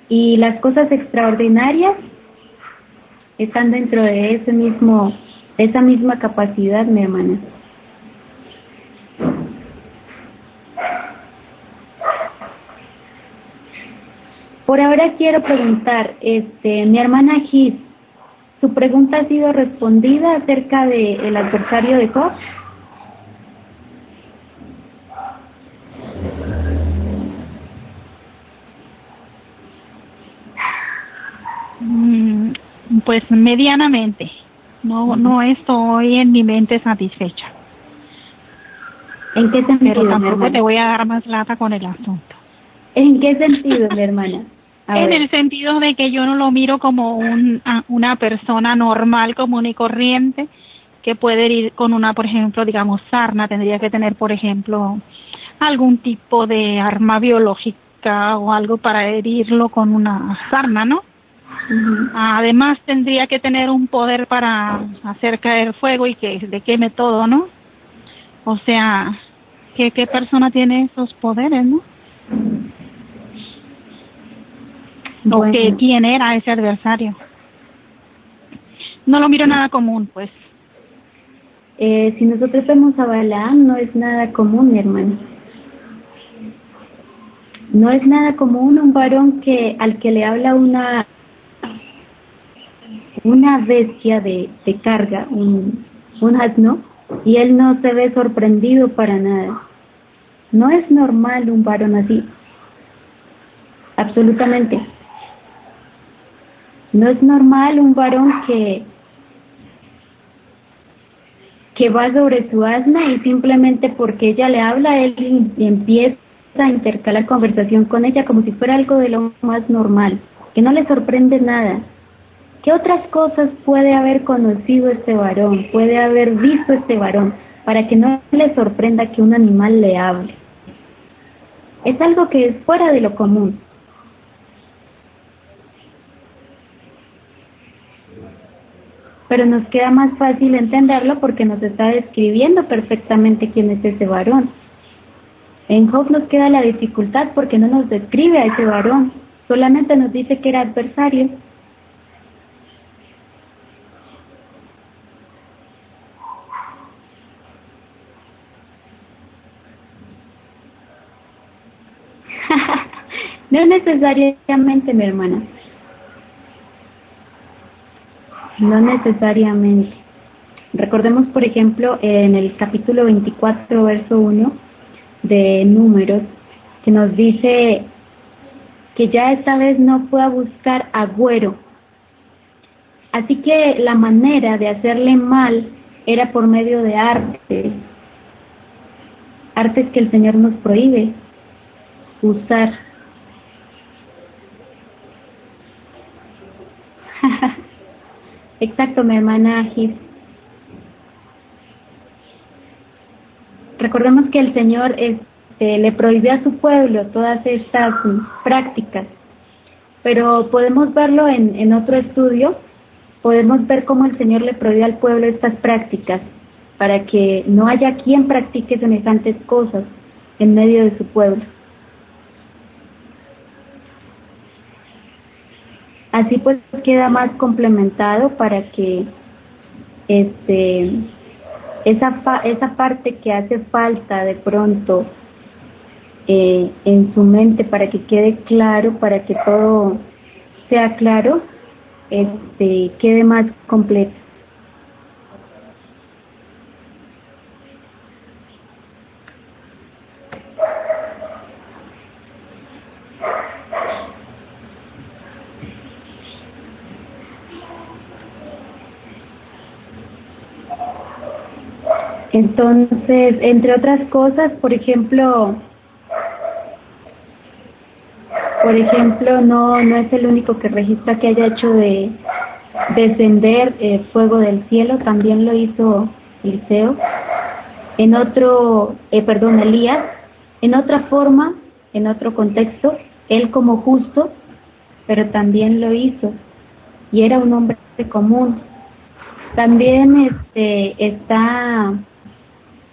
Y las cosas extraordinarias están dentro de ese mismo, esa misma capacidad, mi hermana. Por ahora quiero preguntar, este, mi hermana Gis, ¿su pregunta ha sido respondida acerca del el adversario de Job? Mm, pues medianamente. No, no estoy en mi mente satisfecha. ¿En qué sentido? Pero tampoco te voy a dar más lata con el asunto. ¿En qué sentido, mi hermana? En el sentido de que yo no lo miro como un, una persona normal, común y corriente, que puede ir con una, por ejemplo, digamos, sarna, tendría que tener, por ejemplo, algún tipo de arma biológica o algo para herirlo con una sarna, ¿no? Además tendría que tener un poder para hacer caer fuego y que de queme todo, ¿no? O sea, ¿qué, qué persona tiene esos poderes, no? O que quién era ese adversario. No lo miro nada común, pues. Eh, si nosotros vemos a Balaam, no es nada común, mi hermano. No es nada común un varón que al que le habla una una bestia de, de carga, un, un asno, y él no se ve sorprendido para nada. No es normal un varón así. Absolutamente. No es normal un varón que que va sobre su asna y simplemente porque ella le habla, él empieza a intercalar conversación con ella como si fuera algo de lo más normal, que no le sorprende nada. ¿Qué otras cosas puede haber conocido este varón, puede haber visto este varón, para que no le sorprenda que un animal le hable? Es algo que es fuera de lo común. Pero nos queda más fácil entenderlo porque nos está describiendo perfectamente quién es ese varón. En Job nos queda la dificultad porque no nos describe a ese varón, solamente nos dice que era adversario No necesariamente, mi hermana. No necesariamente. Recordemos, por ejemplo, en el capítulo 24, verso 1 de Números, que nos dice que ya esta vez no fue a buscar agüero. Así que la manera de hacerle mal era por medio de artes, artes que el Señor nos prohíbe usar. Exacto, mi hermana Gis. Recordemos que el Señor este, le prohibió a su pueblo todas estas prácticas, pero podemos verlo en, en otro estudio, podemos ver cómo el Señor le prohibió al pueblo estas prácticas para que no haya quien practique semejantes cosas en medio de su pueblo. Así pues queda más complementado para que este esa esa parte que hace falta de pronto eh, en su mente para que quede claro, para que todo sea claro, este quede más completo. Entonces, entre otras cosas, por ejemplo, por ejemplo, no no es el único que registra que haya hecho de descender eh, fuego del cielo, también lo hizo Eliseo. En otro, eh, perdón, Elías, en otra forma, en otro contexto, él como justo, pero también lo hizo y era un hombre común. También este está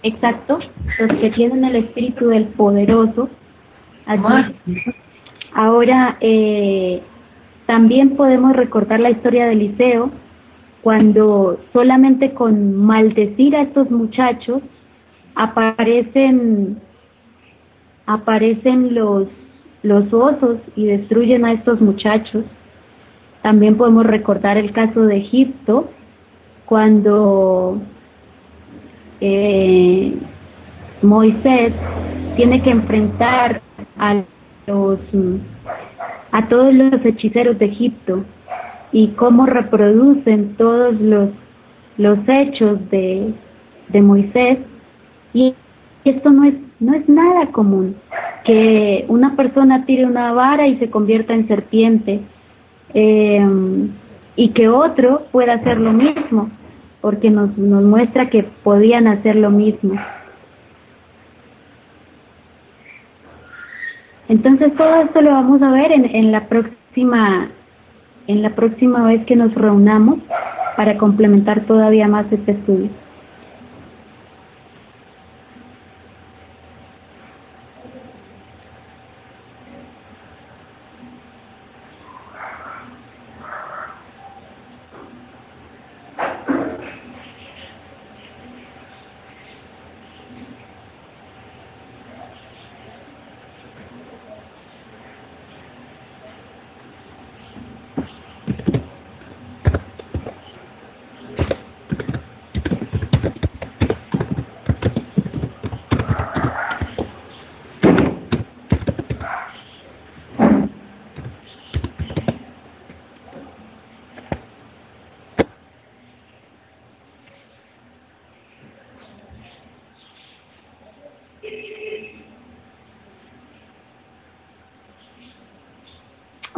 Exacto, los que tienen el espíritu del poderoso. Ahora, eh, también podemos recordar la historia de Eliseo, cuando solamente con maldecir a estos muchachos aparecen aparecen los los osos y destruyen a estos muchachos. También podemos recordar el caso de Egipto, cuando eh, Moisés tiene que enfrentar a los a todos los hechiceros de Egipto y cómo reproducen todos los hechos de, de Moisés. Y esto no es no es nada común que una persona tire una vara y se convierta en serpiente eh, y que otro pueda hacer lo mismo porque nos, nos muestra que podían hacer lo mismo. Entonces todo esto lo vamos a ver en, en la próxima en la próxima vez que nos reunamos para complementar todavía más este estudio.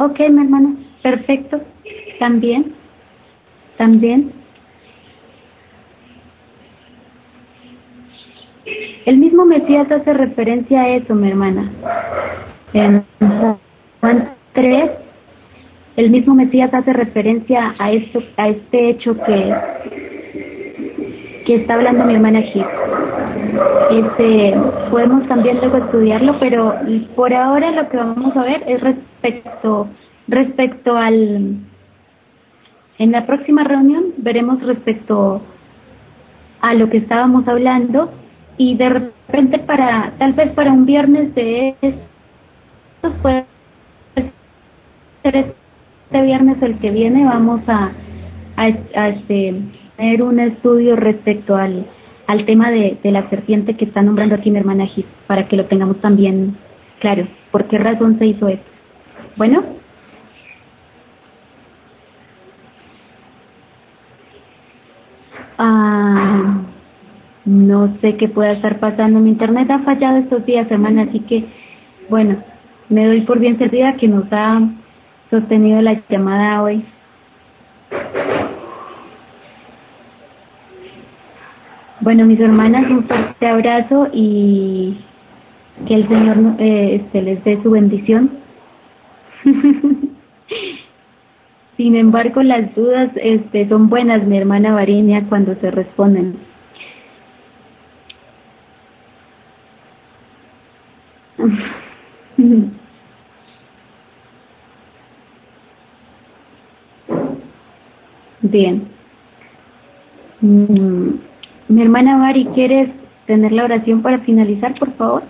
Ok, mi hermana, perfecto. También, también. El mismo Mesías hace referencia a eso, mi hermana. En Juan 3, el mismo Mesías hace referencia a esto, a este hecho que, que está hablando mi hermana aquí. Este, podemos también luego estudiarlo, pero por ahora lo que vamos a ver es respecto respecto al en la próxima reunión veremos respecto a lo que estábamos hablando y de repente para tal vez para un viernes de estos puede ser este viernes el que viene vamos a a, este tener un estudio respecto al al tema de, de la serpiente que está nombrando aquí mi hermana Gis, para que lo tengamos también claro, por qué razón se hizo esto. Bueno, ah, no sé qué pueda estar pasando. Mi internet ha fallado estos días, hermana, así que, bueno, me doy por bien servida que nos ha sostenido la llamada hoy. Bueno, mis hermanas, un fuerte abrazo y que el Señor eh, este, les dé su bendición. Sin embargo, las dudas este, son buenas, mi hermana Varinia, cuando se responden. Bien. Mm. Mi hermana Mari, ¿quieres tener la oración para finalizar, por favor?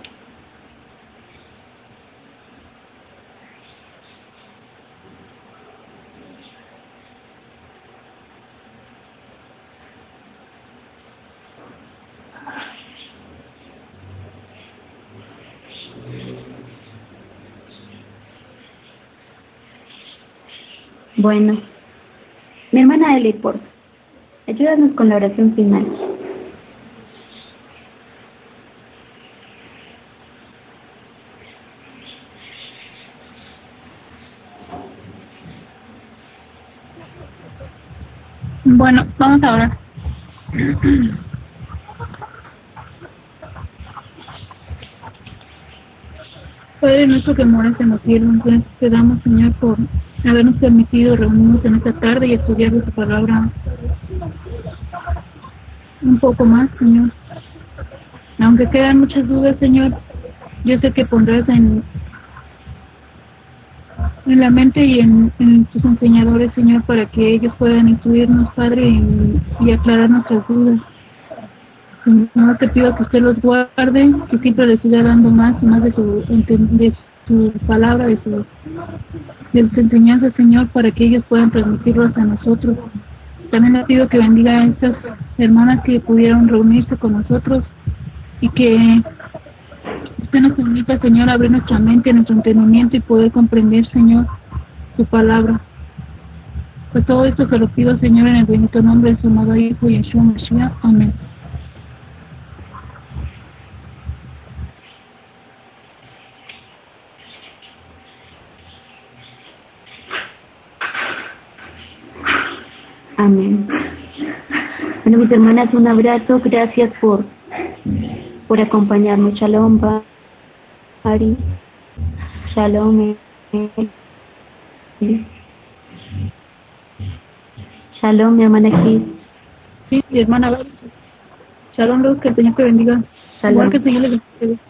Bueno, mi hermana Eli, por ayúdanos con la oración final. Bueno, vamos a orar. Padre nuestro que moras en los cielos, gracias te damos, Señor, por habernos permitido reunirnos en esta tarde y estudiar tu palabra un poco más, Señor. Aunque quedan muchas dudas, Señor, yo sé que pondrás en, en la mente y en, en, tus enseñadores, Señor, para que ellos puedan instruirnos, Padre, y, y aclarar nuestras dudas. Señor, te pido que usted los guarde, que siempre les siga dando más y más de su, de su palabra, de, su, de enseñanzas, Señor, para que ellos puedan transmitirlos a nosotros. También le pido que bendiga a estas hermanas que pudieron reunirse con nosotros y que usted nos permita, Señor, abrir nuestra mente, nuestro entendimiento y poder comprender, Señor, su palabra. Pues todo esto se lo pido, Señor, en el bendito nombre de su amado Hijo Yeshua Mashiach. Amén. Amén. Bueno, mis hermanas, un abrazo. Gracias por, por acompañarnos. Shalom, Ari. Shalom. Shalom, mi hermana aquí. Sí, mi hermana. Shalom, Luz, que el Señor te bendiga. Shalom. Igual que el Señor le bendiga.